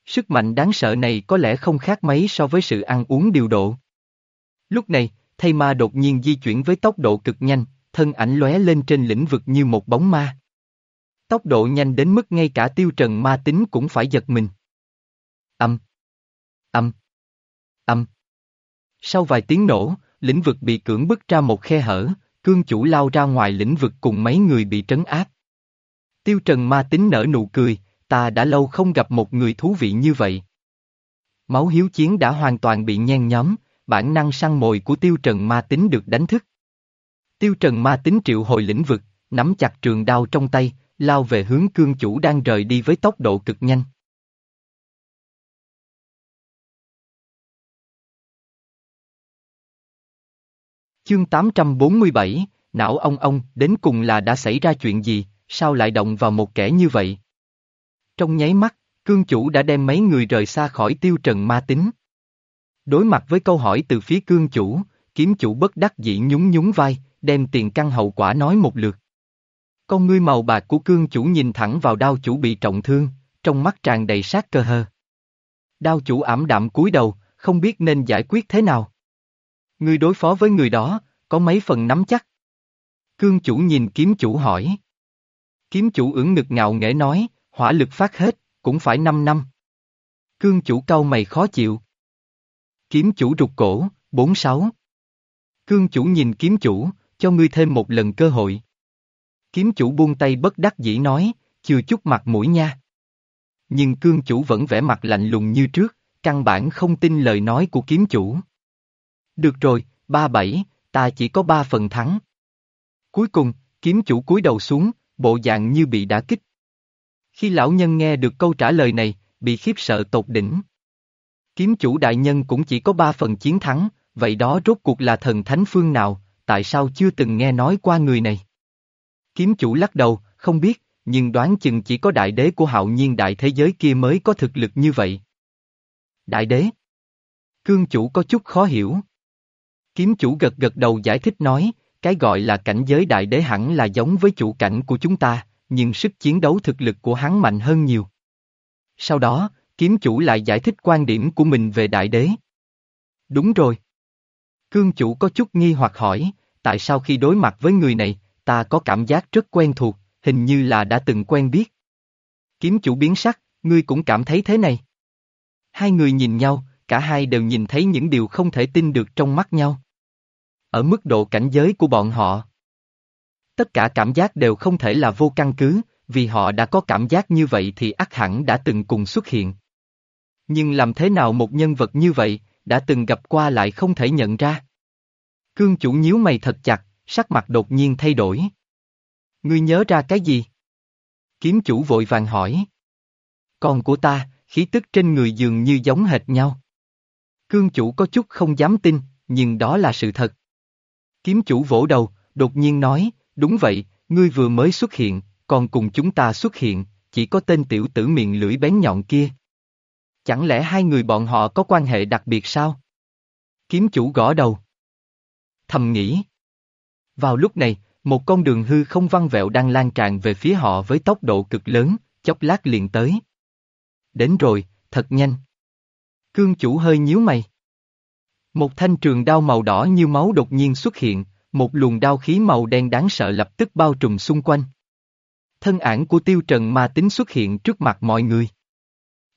Sức mạnh đáng sợ này có lẽ không khác mấy so với sự ăn uống điều độ. Lúc này, thay ma đột nhiên di chuyển với tốc độ cực nhanh, thân ảnh lóe lên trên lĩnh vực như một bóng ma. Tốc độ nhanh đến mức ngay cả tiêu trần ma tính cũng phải giật mình. Âm. Âm. Âm. Sau vài tiếng nổ, lĩnh vực bị cưỡng bức ra một khe hở, cương chủ lao ra ngoài lĩnh vực cùng mấy người bị trấn áp. Tiêu trần ma tính nở nụ cười, ta đã lâu không gặp một người thú vị như vậy. Máu hiếu chiến đã hoàn toàn bị nhen nhóm, bản năng săn mồi của tiêu trần ma tính được đánh thức. Tiêu trần ma tính triệu hồi lĩnh vực, nắm chặt trường đao trong tay, lao về hướng cương chủ đang rời đi với tốc độ cực nhanh. Chương 847, não ông ông, đến cùng là đã xảy ra chuyện gì, sao lại động vào một kẻ như vậy? Trong nháy mắt, cương chủ đã đem mấy người rời xa khỏi tiêu trần ma tính. Đối mặt với câu hỏi từ phía cương chủ, kiếm chủ bất đắc dĩ nhún nhún vai, đem tiền căn hậu quả nói một lượt. Con ngươi màu bạc của cương chủ nhìn thẳng vào đao chủ bị trọng thương, trong mắt tràn đầy sát cơ hơ. Đao chủ ảm đạm cúi đầu, không biết nên giải quyết thế nào. Ngươi đối phó với người đó, có mấy phần nắm chắc. Cương chủ nhìn kiếm chủ hỏi. Kiếm chủ ứng ngực ngạo nghễ nói, hỏa lực phát hết, cũng phải 5 năm. Cương chủ cau mày khó chịu. Kiếm chủ rụt cổ, 46. Cương chủ nhìn kiếm chủ, cho ngươi thêm một lần cơ hội. Kiếm chủ buông tay bất đắc dĩ nói, chưa chút mặt mũi nha. Nhưng cương chủ vẫn vẻ mặt lạnh lùng như trước, căn bản không tin lời nói của kiếm chủ. Được rồi, ba bảy, ta chỉ có ba phần thắng. Cuối cùng, kiếm chủ cúi đầu xuống, bộ dạng như bị đả kích. Khi lão nhân nghe được câu trả lời này, bị khiếp sợ tột đỉnh. Kiếm chủ đại nhân cũng chỉ có ba phần chiến thắng, vậy đó rốt cuộc là thần thánh phương nào, tại sao chưa từng nghe nói qua người này? Kiếm chủ lắc đầu, không biết, nhưng đoán chừng chỉ có đại đế của hạo nhiên đại thế giới kia mới có thực lực như vậy. Đại đế? Cương chủ có chút khó hiểu. Kiếm chủ gật gật đầu giải thích nói, cái gọi là cảnh giới đại đế hẳn là giống với chủ cảnh của chúng ta, nhưng sức chiến đấu thực lực của hắn mạnh hơn nhiều. Sau đó, kiếm chủ lại giải thích quan điểm của mình về đại đế. Đúng rồi. Cương chủ có chút nghi hoặc hỏi, tại sao khi đối mặt với người này, ta có cảm giác rất quen thuộc, hình như là đã từng quen biết. Kiếm chủ biến sắc, ngươi cũng cảm thấy thế này. Hai người nhìn nhau, cả hai đều nhìn thấy những điều không thể tin được trong mắt nhau. Ở mức độ cảnh giới của bọn họ, tất cả cảm giác đều không thể là vô căn cứ, vì họ đã có cảm giác như vậy thì ắt hẳn đã từng cùng xuất hiện. Nhưng làm thế nào một nhân vật như vậy, đã từng gặp qua lại không thể nhận ra? Cương chủ nhíu mày thật chặt, sắc mặt đột nhiên thay đổi. Ngươi nhớ ra cái gì? Kiếm chủ vội vàng hỏi. Con của ta, khí tức trên người dường như giống hệt nhau. Cương chủ có chút không dám tin, nhưng đó là sự thật. Kiếm chủ vỗ đầu, đột nhiên nói, đúng vậy, ngươi vừa mới xuất hiện, còn cùng chúng ta xuất hiện, chỉ có tên tiểu tử miệng lưỡi bén nhọn kia. Chẳng lẽ hai người bọn họ có quan hệ đặc biệt sao? Kiếm chủ gõ đầu. Thầm nghĩ. Vào lúc này, một con đường hư không văn vẹo đang lan tràn về phía họ với tốc độ cực lớn, chốc lát liền tới. Đến rồi, thật nhanh. Cương chủ hơi nhíu mày. Một thanh trường đao màu đỏ như máu đột nhiên xuất hiện, một luồng đao khí màu đen đáng sợ lập tức bao trùm xung quanh. Thân ảnh của tiêu trần ma tính xuất hiện trước mặt mọi người.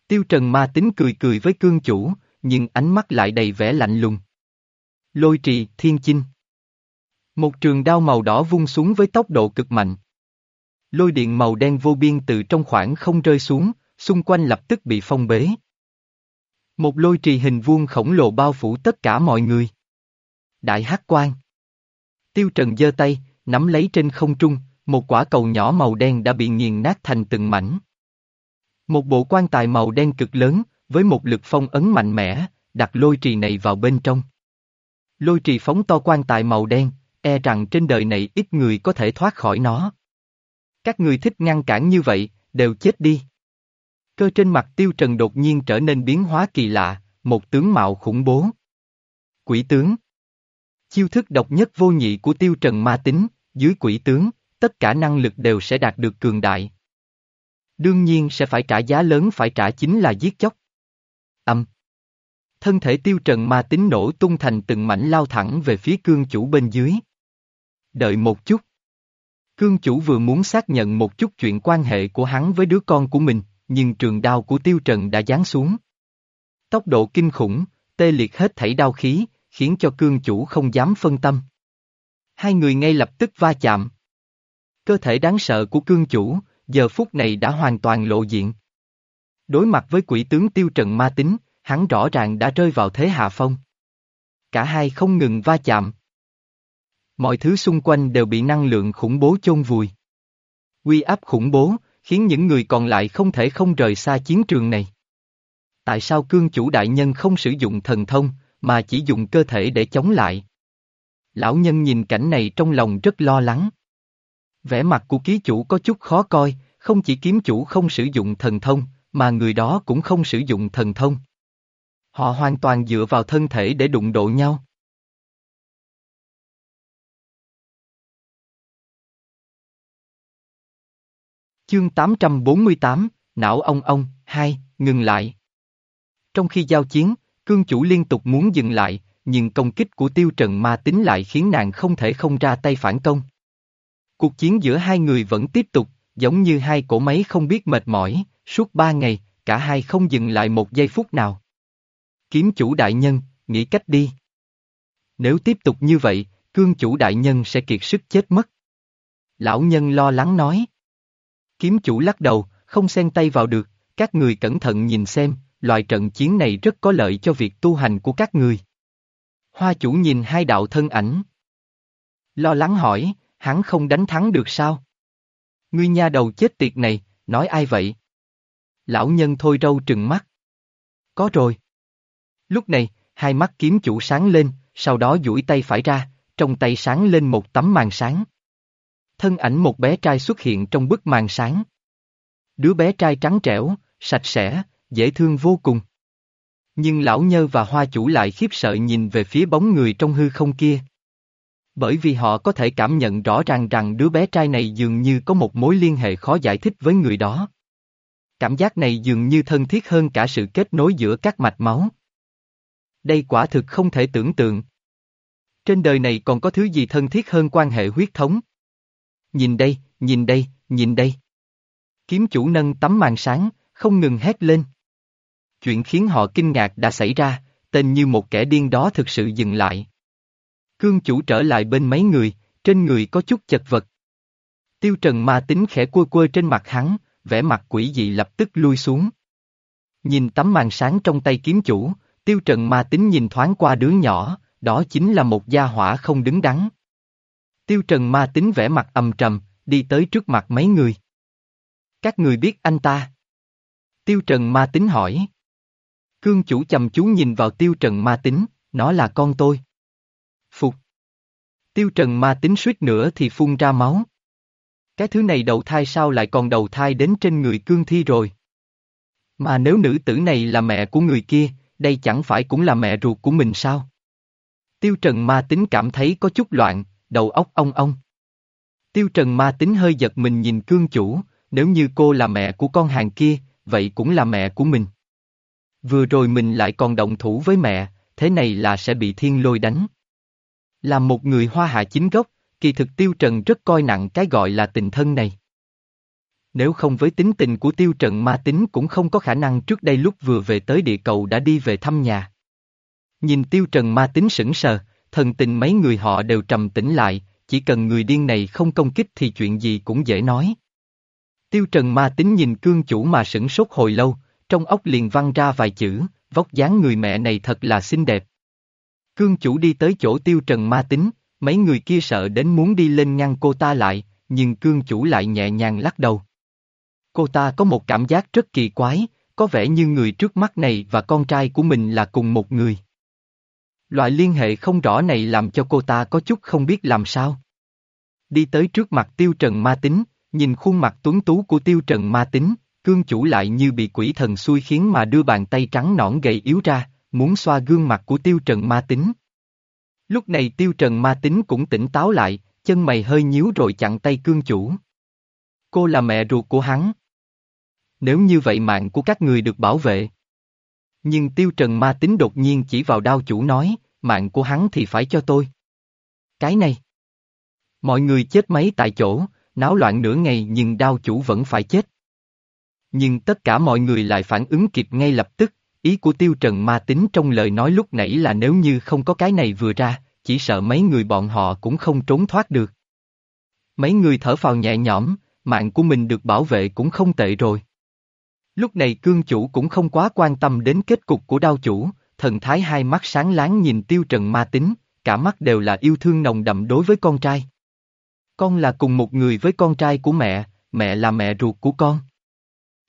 Tiêu trần ma tính cười cười với cương chủ, nhưng ánh mắt lại đầy vẻ lạnh lùng. Lôi trì, thiên chinh. Một trường đao màu đỏ vung xuống với tốc độ cực mạnh. Lôi điện màu đen vô biên từ trong khoảng không rơi xuống, xung quanh lập tức bị phong bế. Một lôi trì hình vuông khổng lồ bao phủ tất cả mọi người. Đại hát quan. Tiêu Trần giơ tay, nắm lấy trên không trung, một quả cầu nhỏ màu đen đã bị nghiền nát thành từng mảnh. Một bộ quan tài màu đen cực lớn, với một lực phong ấn mạnh mẽ, đặt lôi trì này vào bên trong. Lôi trì phóng to quan tài màu đen, e rằng trên đời này ít người có thể thoát khỏi nó. Các người thích ngăn cản như vậy, đều chết đi. Cơ trên mặt tiêu trần đột nhiên trở nên biến hóa kỳ lạ, một tướng mạo khủng bố. Quỷ tướng Chiêu thức độc nhất vô nhị của tiêu trần ma tính, dưới quỷ tướng, tất cả năng lực đều sẽ đạt được cường đại. Đương nhiên sẽ phải trả giá lớn phải trả chính là giết chóc. Âm. Thân thể tiêu trần ma tính nổ tung thành từng mảnh lao thẳng về phía cương chủ bên dưới. Đợi một chút. Cương chủ vừa muốn xác nhận một chút chuyện quan hệ của hắn với đứa con của mình, nhưng trường đao của tiêu trần đã giáng xuống. Tốc độ kinh khủng, tê liệt hết thảy đao khí, khiến cho cương chủ không dám phân tâm. Hai người ngay lập tức va chạm. Cơ thể đáng sợ của cương chủ, giờ phút này đã hoàn toàn lộ diện. Đối mặt với quỷ tướng tiêu trần ma tính, hắn rõ ràng đã rơi vào thế hạ phong. Cả hai không ngừng va chạm. Mọi thứ xung quanh đều bị năng lượng khủng bố chôn vùi. Quy áp khủng bố, khiến những người còn lại không thể không rời xa chiến trường này. Tại sao cương chủ đại nhân không sử dụng thần thông, mà chỉ dùng cơ thể để chống lại? Lão nhân nhìn cảnh này trong lòng rất lo lắng. Vẻ mặt của ký chủ có chút khó coi, không chỉ kiếm chủ không sử dụng thần thông, mà người đó cũng không sử dụng thần thông. Họ hoàn toàn dựa vào thân thể để đụng độ nhau. Chương 848, Não ông ông, hai, ngừng lại. Trong khi giao chiến, cương chủ liên tục muốn dừng lại, nhưng công kích của tiêu trần ma tính lại khiến nàng không thể không ra tay phản công. Cuộc chiến giữa hai người vẫn tiếp tục, giống như hai cổ máy không biết mệt mỏi, suốt ba ngày, cả hai không dừng lại một giây phút nào. Kiếm chủ đại nhân, nghĩ cách đi. Nếu tiếp tục như vậy, cương chủ đại nhân sẽ kiệt sức chết mất. Lão nhân lo lắng nói. Kiếm chủ lắc đầu, không xen tay vào được, các người cẩn thận nhìn xem, loại trận chiến này rất có lợi cho việc tu hành của các người. Hoa chủ nhìn hai đạo thân ảnh. Lo lắng hỏi, hắn không đánh thắng được sao? Ngươi nha đầu chết tiệt này, nói ai vậy? Lão nhân thôi râu trừng mắt. Có rồi. Lúc này, hai mắt kiếm chủ sáng lên, sau đó duỗi tay phải ra, trong tay sáng lên một tấm màn sáng. Thân ảnh một bé trai xuất hiện trong bức màn sáng. Đứa bé trai trắng trẻo, sạch sẽ, dễ thương vô cùng. Nhưng lão nhơ và hoa chủ lại khiếp sợ nhìn về phía bóng người trong hư không kia. Bởi vì họ có thể cảm nhận rõ ràng rằng đứa bé trai này dường như có một mối liên hệ khó giải thích với người đó. Cảm giác này dường như thân thiết hơn cả sự kết nối giữa các mạch máu. Đây quả thực không thể tưởng tượng. Trên đời này còn có thứ gì thân thiết hơn quan hệ huyết thống? Nhìn đây, nhìn đây, nhìn đây. Kiếm chủ nâng tấm màn sáng, không ngừng hét lên. Chuyện khiến họ kinh ngạc đã xảy ra, tên như một kẻ điên đó thực sự dừng lại. Cương chủ trở lại bên mấy người, trên người có chút chật vật. Tiêu trần ma tính khẽ quơ quơ trên mặt hắn, vẻ mặt quỷ dị lập tức lui xuống. Nhìn tấm màn sáng trong tay kiếm chủ, tiêu trần ma tính nhìn thoáng qua đứa nhỏ, đó chính là một gia hỏa không đứng đắn. Tiêu trần ma tính vẻ mặt ầm trầm, đi tới trước mặt mấy người. Các người biết anh ta? Tiêu trần ma tính hỏi. Cương chủ chầm chú nhìn vào tiêu trần ma tính, nó là con tôi. Phục. Tiêu trần ma tính suýt nữa thì phun ra máu. Cái thứ này đầu thai sao lại còn đầu thai đến trên người cương thi rồi? Mà nếu nữ tử này là mẹ của người kia, đây chẳng phải cũng là mẹ ruột của mình sao? Tiêu Trần ma tính cảm thấy có chút loạn, đầu óc ong ong. Tiêu Trần ma tính hơi giật mình nhìn cương chủ, nếu như cô là mẹ của con hàng kia, vậy cũng là mẹ của mình. Vừa rồi mình lại còn động thủ với mẹ, thế này là sẽ bị thiên lôi đánh. Là một người hoa hạ chính gốc, kỳ thực Tiêu Trần rất coi nặng cái gọi là tình thân này. Nếu không với tính tình của Tiêu Trần ma tính cũng không có khả năng trước đây lúc vừa về tới địa cầu đã đi về thăm nhà. Nhìn Tiêu Trần ma tính sững sờ, thần tình mấy người họ đều trầm tĩnh lại, chỉ cần người điên này không công kích thì chuyện gì cũng dễ nói. Tiêu Trần ma tính nhìn cương chủ mà sững sốt hồi lâu, trong ốc liền văng ra vài chữ, vóc dáng người mẹ này thật là xinh đẹp. Cương chủ đi tới chỗ Tiêu Trần ma tính, mấy người kia sợ đến muốn đi lên ngăn cô ta lại, nhưng cương chủ lại nhẹ nhàng lắc đầu. Cô ta có một cảm giác rất kỳ quái, có vẻ như người trước mắt này và con trai của mình là cùng một người. Loại liên hệ không rõ này làm cho cô ta có chút không biết làm sao. Đi tới trước mặt tiêu trần ma tính, nhìn khuôn mặt tuấn tú của tiêu trần ma tính, cương chủ lại như bị quỷ thần xui khiến mà đưa bàn tay trắng nõn gầy yếu ra, muốn xoa gương mặt của tiêu trần ma tính. Lúc này tiêu trần ma tính cũng tỉnh táo lại, chân mày hơi nhíu rồi chặn tay cương chủ. Cô là mẹ ruột của hắn. Nếu như vậy mạng của các người được bảo vệ. Nhưng tiêu trần ma tính đột nhiên chỉ vào đao chủ nói, mạng của hắn thì phải cho tôi. Cái này. Mọi người chết mấy tại chỗ, náo loạn nửa ngày nhưng đao chủ vẫn phải chết. Nhưng tất cả mọi người lại phản ứng kịp ngay lập tức, ý của tiêu trần ma tính trong lời nói lúc nãy là nếu như không có cái này vừa ra, chỉ sợ mấy người bọn họ cũng không trốn thoát được. Mấy người thở phào nhẹ nhõm, mạng của mình được bảo vệ cũng không tệ rồi. Lúc này cương chủ cũng không quá quan tâm đến kết cục của đao chủ, thần thái hai mắt sáng láng nhìn tiêu trần ma tính, cả mắt đều là yêu thương nồng đậm đối với con trai. Con là cùng một người với con trai của mẹ, mẹ là mẹ ruột của con.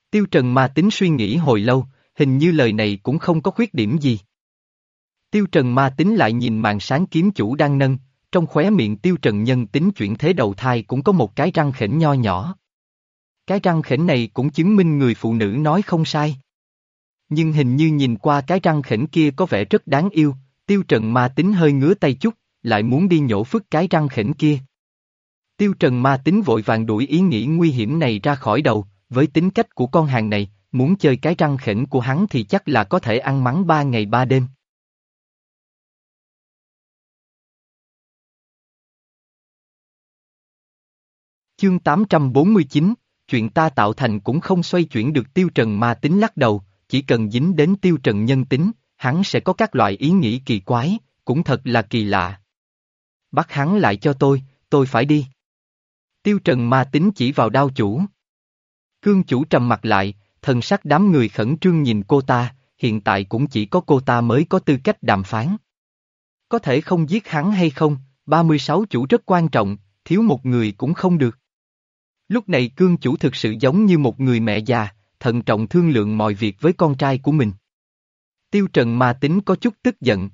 Tiêu trần ma tính suy nghĩ hồi lâu, hình như lời này cũng không có khuyết điểm gì. Tiêu trần ma tính lại nhìn màn sáng kiếm chủ đang nâng, trong khóe miệng tiêu trần nhân tính chuyển thế đầu thai cũng có một cái răng khỉnh nho nhỏ. Cái răng khỉnh này cũng chứng minh người phụ nữ nói không sai. Nhưng hình như nhìn qua cái răng khỉnh kia có vẻ rất đáng yêu, tiêu trần ma tính hơi ngứa tay chút, lại muốn đi nhổ phức cái răng khỉnh kia. Tiêu trần ma tính vội vàng đuổi ý nghĩ nguy hiểm này ra khỏi đầu, với tính cách của con hàng này, muốn chơi cái răng khỉnh của hắn thì chắc là có thể ăn mắng ba ngày ba đêm. Chương 849, chuyện ta tạo thành cũng không xoay chuyển được tiêu trần ma tính lắc đầu, chỉ cần dính đến tiêu trần nhân tính, hắn sẽ có các loại ý nghĩ kỳ quái, cũng thật là kỳ lạ. Bắt hắn lại cho tôi, tôi phải đi. Tiêu trần ma tính chỉ vào đao chủ. Cương chủ trầm mặt lại, thần sắc đám người khẩn trương nhìn cô ta, hiện tại cũng chỉ có cô ta mới có tư cách đàm phán. Có thể không giết hắn hay không, 36 chủ rất quan trọng, thiếu một người cũng không được. Lúc này cương chủ thực sự giống như một người mẹ già, thận trọng thương lượng mọi việc với con trai của mình. Tiêu Trần ma tính có chút tức giận.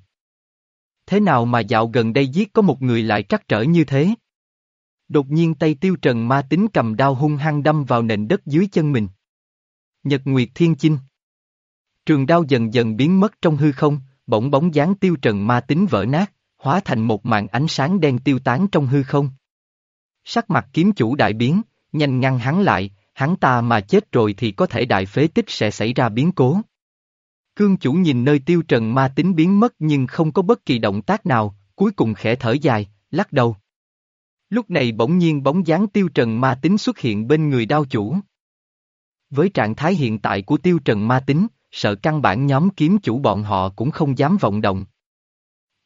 Thế nào mà dạo gần đây giết có một người lại trắc trở như thế? Đột nhiên tay Tiêu Trần ma tính cầm đao hung hăng đâm vào nền đất dưới chân mình. Nhật Nguyệt Thiên Chinh Trường đao dần dần biến mất trong hư không, bỗng bóng dáng Tiêu Trần ma tính vỡ nát, hóa thành một màn ánh sáng đen tiêu tán trong hư không. Sắc mặt kiếm chủ đại biến, nhanh ngăn hắn lại, hắn ta mà chết rồi thì có thể đại phế tích sẽ xảy ra biến cố. Cương chủ nhìn nơi tiêu trần ma tính biến mất nhưng không có bất kỳ động tác nào, cuối cùng khẽ thở dài, lắc đầu. Lúc này bỗng nhiên bóng dáng tiêu trần ma tính xuất hiện bên người đao chủ. Với trạng thái hiện tại của tiêu trần ma tính, sợ căn bản nhóm kiếm chủ bọn họ cũng không dám vọng động.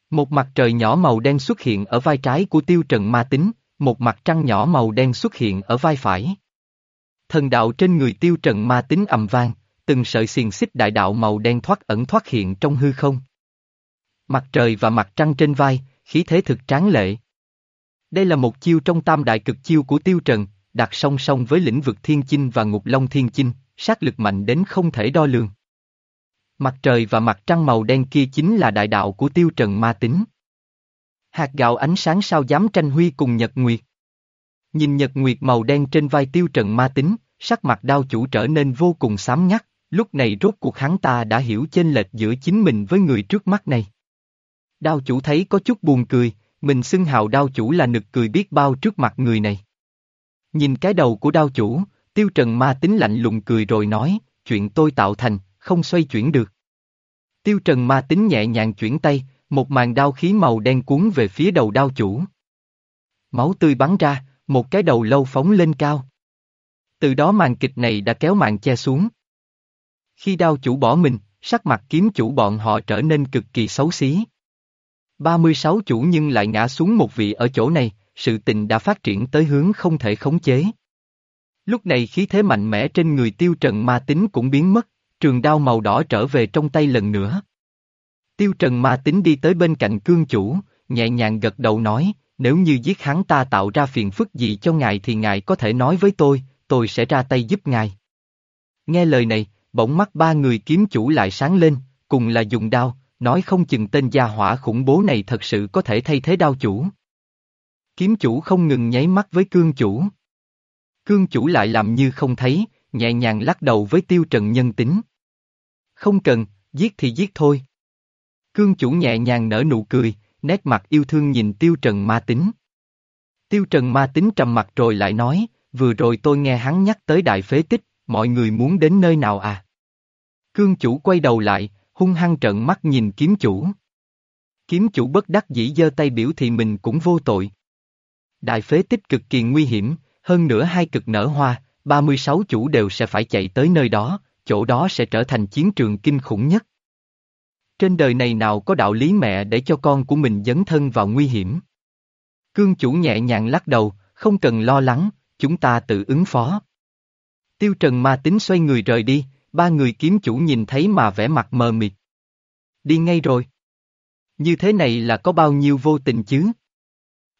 Một mặt trời nhỏ màu đen xuất hiện ở vai trái của tiêu trần ma tính, một mặt trăng nhỏ màu đen xuất hiện ở vai phải. Thần đạo trên người tiêu trần ma tính ầm vang, từng sợi xiềng xích đại đạo màu đen thoát ẩn thoát hiện trong hư không. Mặt trời và mặt trăng trên vai, khí thế thực tráng lệ. Đây là một chiêu trong tam đại cực chiêu của tiêu trần, đặt song song với lĩnh vực thiên chinh và ngục long thiên chinh, sát lực mạnh đến không thể đo lường. Mặt trời và mặt trăng màu đen kia chính là đại đạo của tiêu trần ma tính. Hạt gạo ánh sáng sao dám tranh huy cùng Nhật Nguyệt. Nhìn Nhật Nguyệt màu đen trên vai tiêu trần ma tính, sắc mặt đao chủ trở nên vô cùng xám ngắt, lúc này rốt cuộc hắn ta đã hiểu chênh lệch giữa chính mình với người trước mắt này. Đao chủ thấy có chút buồn cười, mình xưng hào đao chủ là nực cười biết bao trước mặt người này. Nhìn cái đầu của đao chủ, tiêu trần ma tính lạnh lùng cười rồi nói, chuyện tôi tạo thành, không xoay chuyển được. Tiêu trần ma tính nhẹ nhàng chuyển tay, một màn đao khí màu đen cuốn về phía đầu đao chủ. Máu tươi bắn ra, một cái đầu lâu phóng lên cao. Từ đó màn kịch này đã kéo màn che xuống. Khi đao chủ bỏ mình, sắc mặt kiếm chủ bọn họ trở nên cực kỳ xấu xí. 36 chủ nhưng lại ngã xuống một vị ở chỗ này, sự tình đã phát triển tới hướng không thể khống chế. Lúc này khí thế mạnh mẽ trên người tiêu trần ma tính cũng biến mất, trường đao màu đỏ trở về trong tay lần nữa. Tiêu Trần ma tính đi tới bên cạnh cương chủ, nhẹ nhàng gật đầu nói, nếu như giết hắn ta tạo ra phiền phức gì cho ngài thì ngài có thể nói với tôi, tôi sẽ ra tay giúp ngài. Nghe lời này, bỗng mắt ba người kiếm chủ lại sáng lên, cùng là dùng đao, nói không chừng tên gia hỏa khủng bố này thật sự có thể thay thế đao chủ. Kiếm chủ không ngừng nháy mắt với cương chủ. Cương chủ lại làm như không thấy, nhẹ nhàng lắc đầu với tiêu trần nhân tính. Không cần, giết thì giết thôi. Cương chủ nhẹ nhàng nở nụ cười, nét mặt yêu thương nhìn tiêu trần ma tính. Tiêu trần ma tính trầm mặt rồi lại nói, vừa rồi tôi nghe hắn nhắc tới đại phế tích, mọi người muốn đến nơi nào à? Cương chủ quay đầu lại, hung hăng trợn mắt nhìn kiếm chủ. Kiếm chủ bất đắc dĩ giơ tay biểu thì mình cũng vô tội. Đại phế tích cực kỳ nguy hiểm, hơn nữa hai cực nở hoa, 36 chủ đều sẽ phải chạy tới nơi đó, chỗ đó sẽ trở thành chiến trường kinh khủng nhất. Trên đời này nào có đạo lý mẹ để cho con của mình dấn thân vào nguy hiểm. Cương chủ nhẹ nhàng lắc đầu, không cần lo lắng, chúng ta tự ứng phó. Tiêu Trần ma tính xoay người rời đi, ba người kiếm chủ nhìn thấy mà vẻ mặt mờ mịt. Đi ngay rồi. Như thế này là có bao nhiêu vô tình chứ?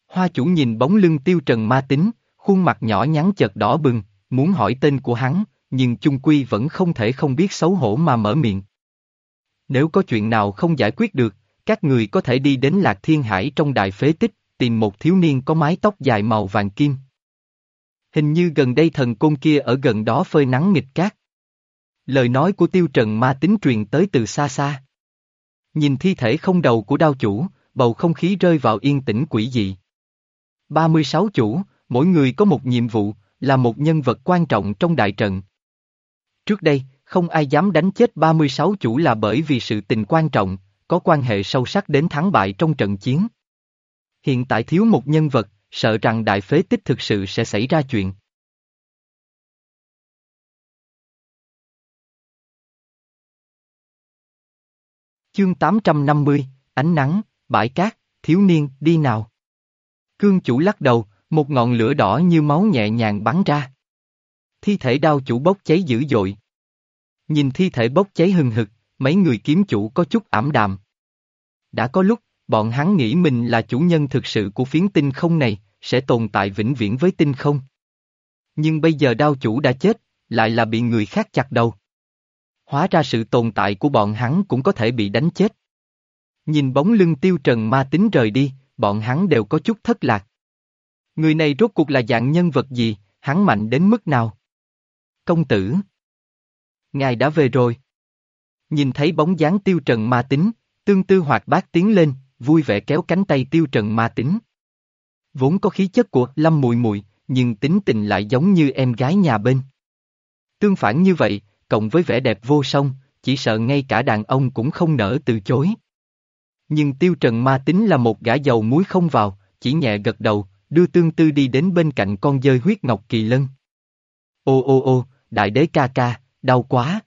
Hoa chủ nhìn bóng lưng Tiêu Trần ma tính, khuôn mặt nhỏ nhắn chợt đỏ bừng, muốn hỏi tên của hắn, nhưng chung quy vẫn không thể không biết xấu hổ mà mở miệng. Nếu có chuyện nào không giải quyết được, các người có thể đi đến Lạc Thiên Hải trong đại phế tích, tìm một thiếu niên có mái tóc dài màu vàng kim. Hình như gần đây thần côn kia ở gần đó phơi nắng nghịch cát. Lời nói của tiêu trần ma tính truyền tới từ xa xa. Nhìn thi thể không đầu của đao chủ, bầu không khí rơi vào yên tĩnh quỷ dị. 36 chủ, mỗi người có một nhiệm vụ, là một nhân vật quan trọng trong đại trận. Trước đây, không ai dám đánh chết 36 chủ là bởi vì sự tình quan trọng, có quan hệ sâu sắc đến thắng bại trong trận chiến. Hiện tại thiếu một nhân vật, sợ rằng đại phế tích thực sự sẽ xảy ra chuyện. Chương 850, ánh nắng, bãi cát, thiếu niên, đi nào. Cương chủ lắc đầu, một ngọn lửa đỏ như máu nhẹ nhàng bắn ra. Thi thể đao chủ bốc cháy dữ dội. Nhìn thi thể bốc cháy hừng hực, mấy người kiếm chủ có chút ảm đạm. Đã có lúc, bọn hắn nghĩ mình là chủ nhân thực sự của phiến tinh không này, sẽ tồn tại vĩnh viễn với tinh không. Nhưng bây giờ đao chủ đã chết, lại là bị người khác chặt đầu. Hóa ra sự tồn tại của bọn hắn cũng có thể bị đánh chết. Nhìn bóng lưng tiêu trần ma tính rời đi, bọn hắn đều có chút thất lạc. Người này rốt cuộc là dạng nhân vật gì, hắn mạnh đến mức nào? Công tử. Ngài đã về rồi. Nhìn thấy bóng dáng tiêu trần ma tính, tương tư hoạt bát tiến lên, vui vẻ kéo cánh tay tiêu trần ma tính. Vốn có khí chất của Lâm Mùi Mùi, nhưng tính tình lại giống như em gái nhà bên. Tương phản như vậy, cộng với vẻ đẹp vô song, chỉ sợ ngay cả đàn ông cũng không nỡ từ chối. Nhưng tiêu trần ma tính là một gã dầu muối không vào, chỉ nhẹ gật đầu, đưa tương tư đi đến bên cạnh con dơi huyết ngọc kỳ lân. Ô ô ô, đại đế ca ca, đau quá.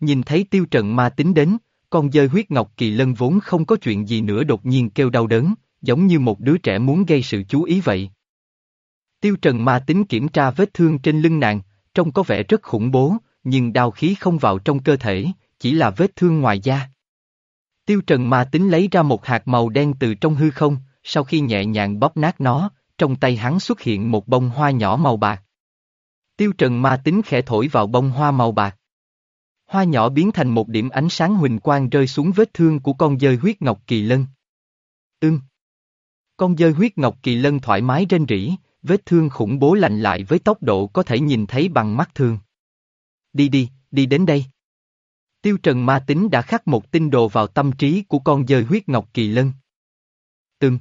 Nhìn thấy tiêu trần ma tính đến, con dơi huyết ngọc kỳ lân vốn không có chuyện gì nữa đột nhiên kêu đau đớn, giống như một đứa trẻ muốn gây sự chú ý vậy. Tiêu trần ma tính kiểm tra vết thương trên lưng nàng, trông có vẻ rất khủng bố, nhưng đau khí không vào trong cơ thể, chỉ là vết thương ngoài da. Tiêu trần ma tính lấy ra một hạt màu đen từ trong hư không, sau khi nhẹ nhàng bóp nát nó, trong tay hắn xuất hiện một bông hoa nhỏ màu bạc. Tiêu trần ma tính khẽ thổi vào bông hoa màu bạc. Hoa nhỏ biến thành một điểm ánh sáng huỳnh quang rơi xuống vết thương của con dơi huyết ngọc kỳ lân. Ưm. Con dơi huyết ngọc kỳ lân thoải mái rên rỉ, vết thương khủng bố lạnh lại với tốc độ có thể nhìn thấy bằng mắt thường. Đi đi, đi đến đây. Tiêu Trần ma tính đã khắc một tinh đồ vào tâm trí của con dơi huyết ngọc kỳ lân. Từng.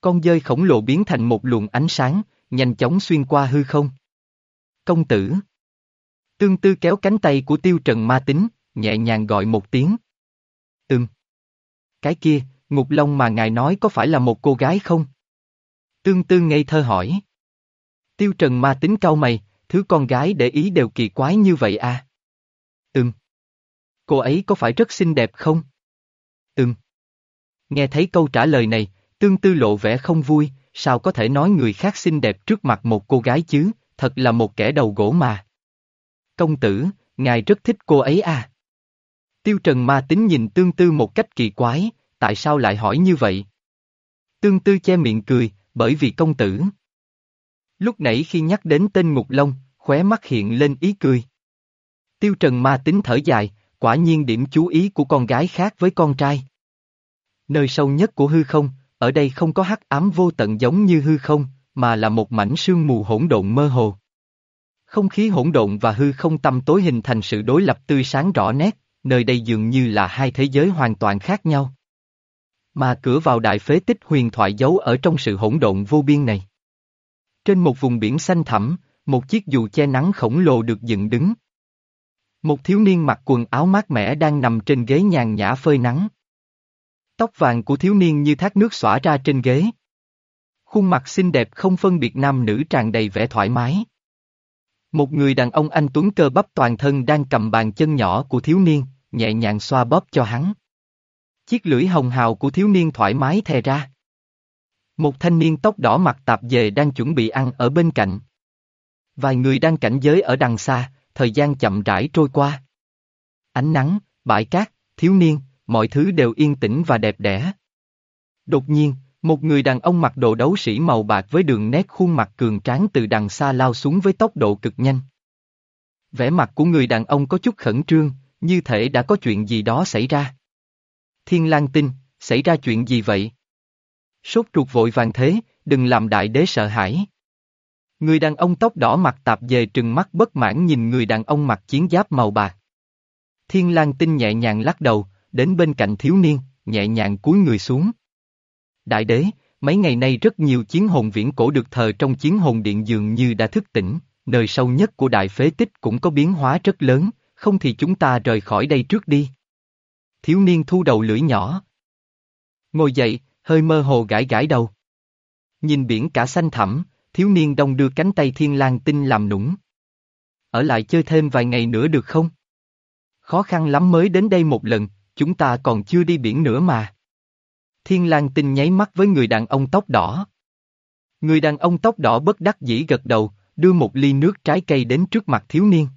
Con dơi khổng lồ biến thành một luồng ánh sáng, nhanh chóng xuyên qua hư không. Công tử. Tương tư kéo cánh tay của tiêu trần ma tính, nhẹ nhàng gọi một tiếng. Ừm. Cái kia, ngục long mà ngài nói có phải là một cô gái không? Tương tư ngây thơ hỏi. Tiêu trần ma tính cau mày, thứ con gái để ý đều kỳ quái như vậy à? Ừm. Cô ấy có phải rất xinh đẹp không? Ừm. Nghe thấy câu trả lời này, tương tư lộ vẻ không vui, sao có thể nói người khác xinh đẹp trước mặt một cô gái chứ, thật là một kẻ đầu gỗ mà. Công tử, ngài rất thích cô ấy à? Tiêu Trần ma tính nhìn tương tư một cách kỳ quái, tại sao lại hỏi như vậy? Tương tư che miệng cười, bởi vì công tử. Lúc nãy khi nhắc đến tên Ngục Long, khóe mắt hiện lên ý cười. Tiêu Trần ma tính thở dài, quả nhiên điểm chú ý của con gái khác với con trai. Nơi sâu nhất của hư không, ở đây không có hắc ám vô tận giống như hư không, mà là một mảnh sương mù hỗn độn mơ hồ. Không khí hỗn độn và hư không tâm tối hình thành sự đối lập tươi sáng rõ nét, nơi đây dường như là hai thế giới hoàn toàn khác nhau. Mà cửa vào đại phế tích huyền thoại giấu ở trong sự hỗn độn vô biên này. Trên một vùng biển xanh thẳm, một chiếc dù che nắng khổng lồ được dựng đứng. Một thiếu niên mặc quần áo mát mẻ đang nằm trên ghế nhàn nhã phơi nắng. Tóc vàng của thiếu niên như thác nước xõa ra trên ghế. Khuôn mặt xinh đẹp không phân biệt nam nữ tràn đầy vẻ thoải mái. Một người đàn ông anh Tuấn cơ bắp toàn thân đang cầm bàn chân nhỏ của thiếu niên, nhẹ nhàng xoa bóp cho hắn. Chiếc lưỡi hồng hào của thiếu niên thoải mái thè ra. Một thanh niên tóc đỏ mặt tạp dề đang chuẩn bị ăn ở bên cạnh. Vài người đang cảnh giới ở đằng xa, thời gian chậm rãi trôi qua. Ánh nắng, bãi cát, thiếu niên, mọi thứ đều yên tĩnh và đẹp đẽ. Đột nhiên, một người đàn ông mặc đồ đấu sĩ màu bạc với đường nét khuôn mặt cường tráng từ đằng xa lao xuống với tốc độ cực nhanh. Vẻ mặt của người đàn ông có chút khẩn trương, như thể đã có chuyện gì đó xảy ra. Thiên lang tinh, xảy ra chuyện gì vậy? Sốt ruột vội vàng thế, đừng làm đại đế sợ hãi. Người đàn ông tóc đỏ mặt tạp dề trừng mắt bất mãn nhìn người đàn ông mặc chiến giáp màu bạc. Thiên lang tinh nhẹ nhàng lắc đầu, đến bên cạnh thiếu niên, nhẹ nhàng cúi người xuống. Đại đế, mấy ngày nay rất nhiều chiến hồn viễn cổ được thờ trong chiến hồn điện dường như đã thức tỉnh, nơi sâu nhất của đại phế tích cũng có biến hóa rất lớn, không thì chúng ta rời khỏi đây trước đi. Thiếu niên thu đầu lưỡi nhỏ. Ngồi dậy, hơi mơ hồ gãi gãi đầu. Nhìn biển cả xanh thẳm, thiếu niên đông đưa cánh tay thiên lang tinh làm nũng. Ở lại chơi thêm vài ngày nữa được không? Khó khăn lắm mới đến đây một lần, chúng ta còn chưa đi biển nữa mà. Thiên lang tinh nháy mắt với người đàn ông tóc đỏ. Người đàn ông tóc đỏ bất đắc dĩ gật đầu, đưa một ly nước trái cây đến trước mặt thiếu niên.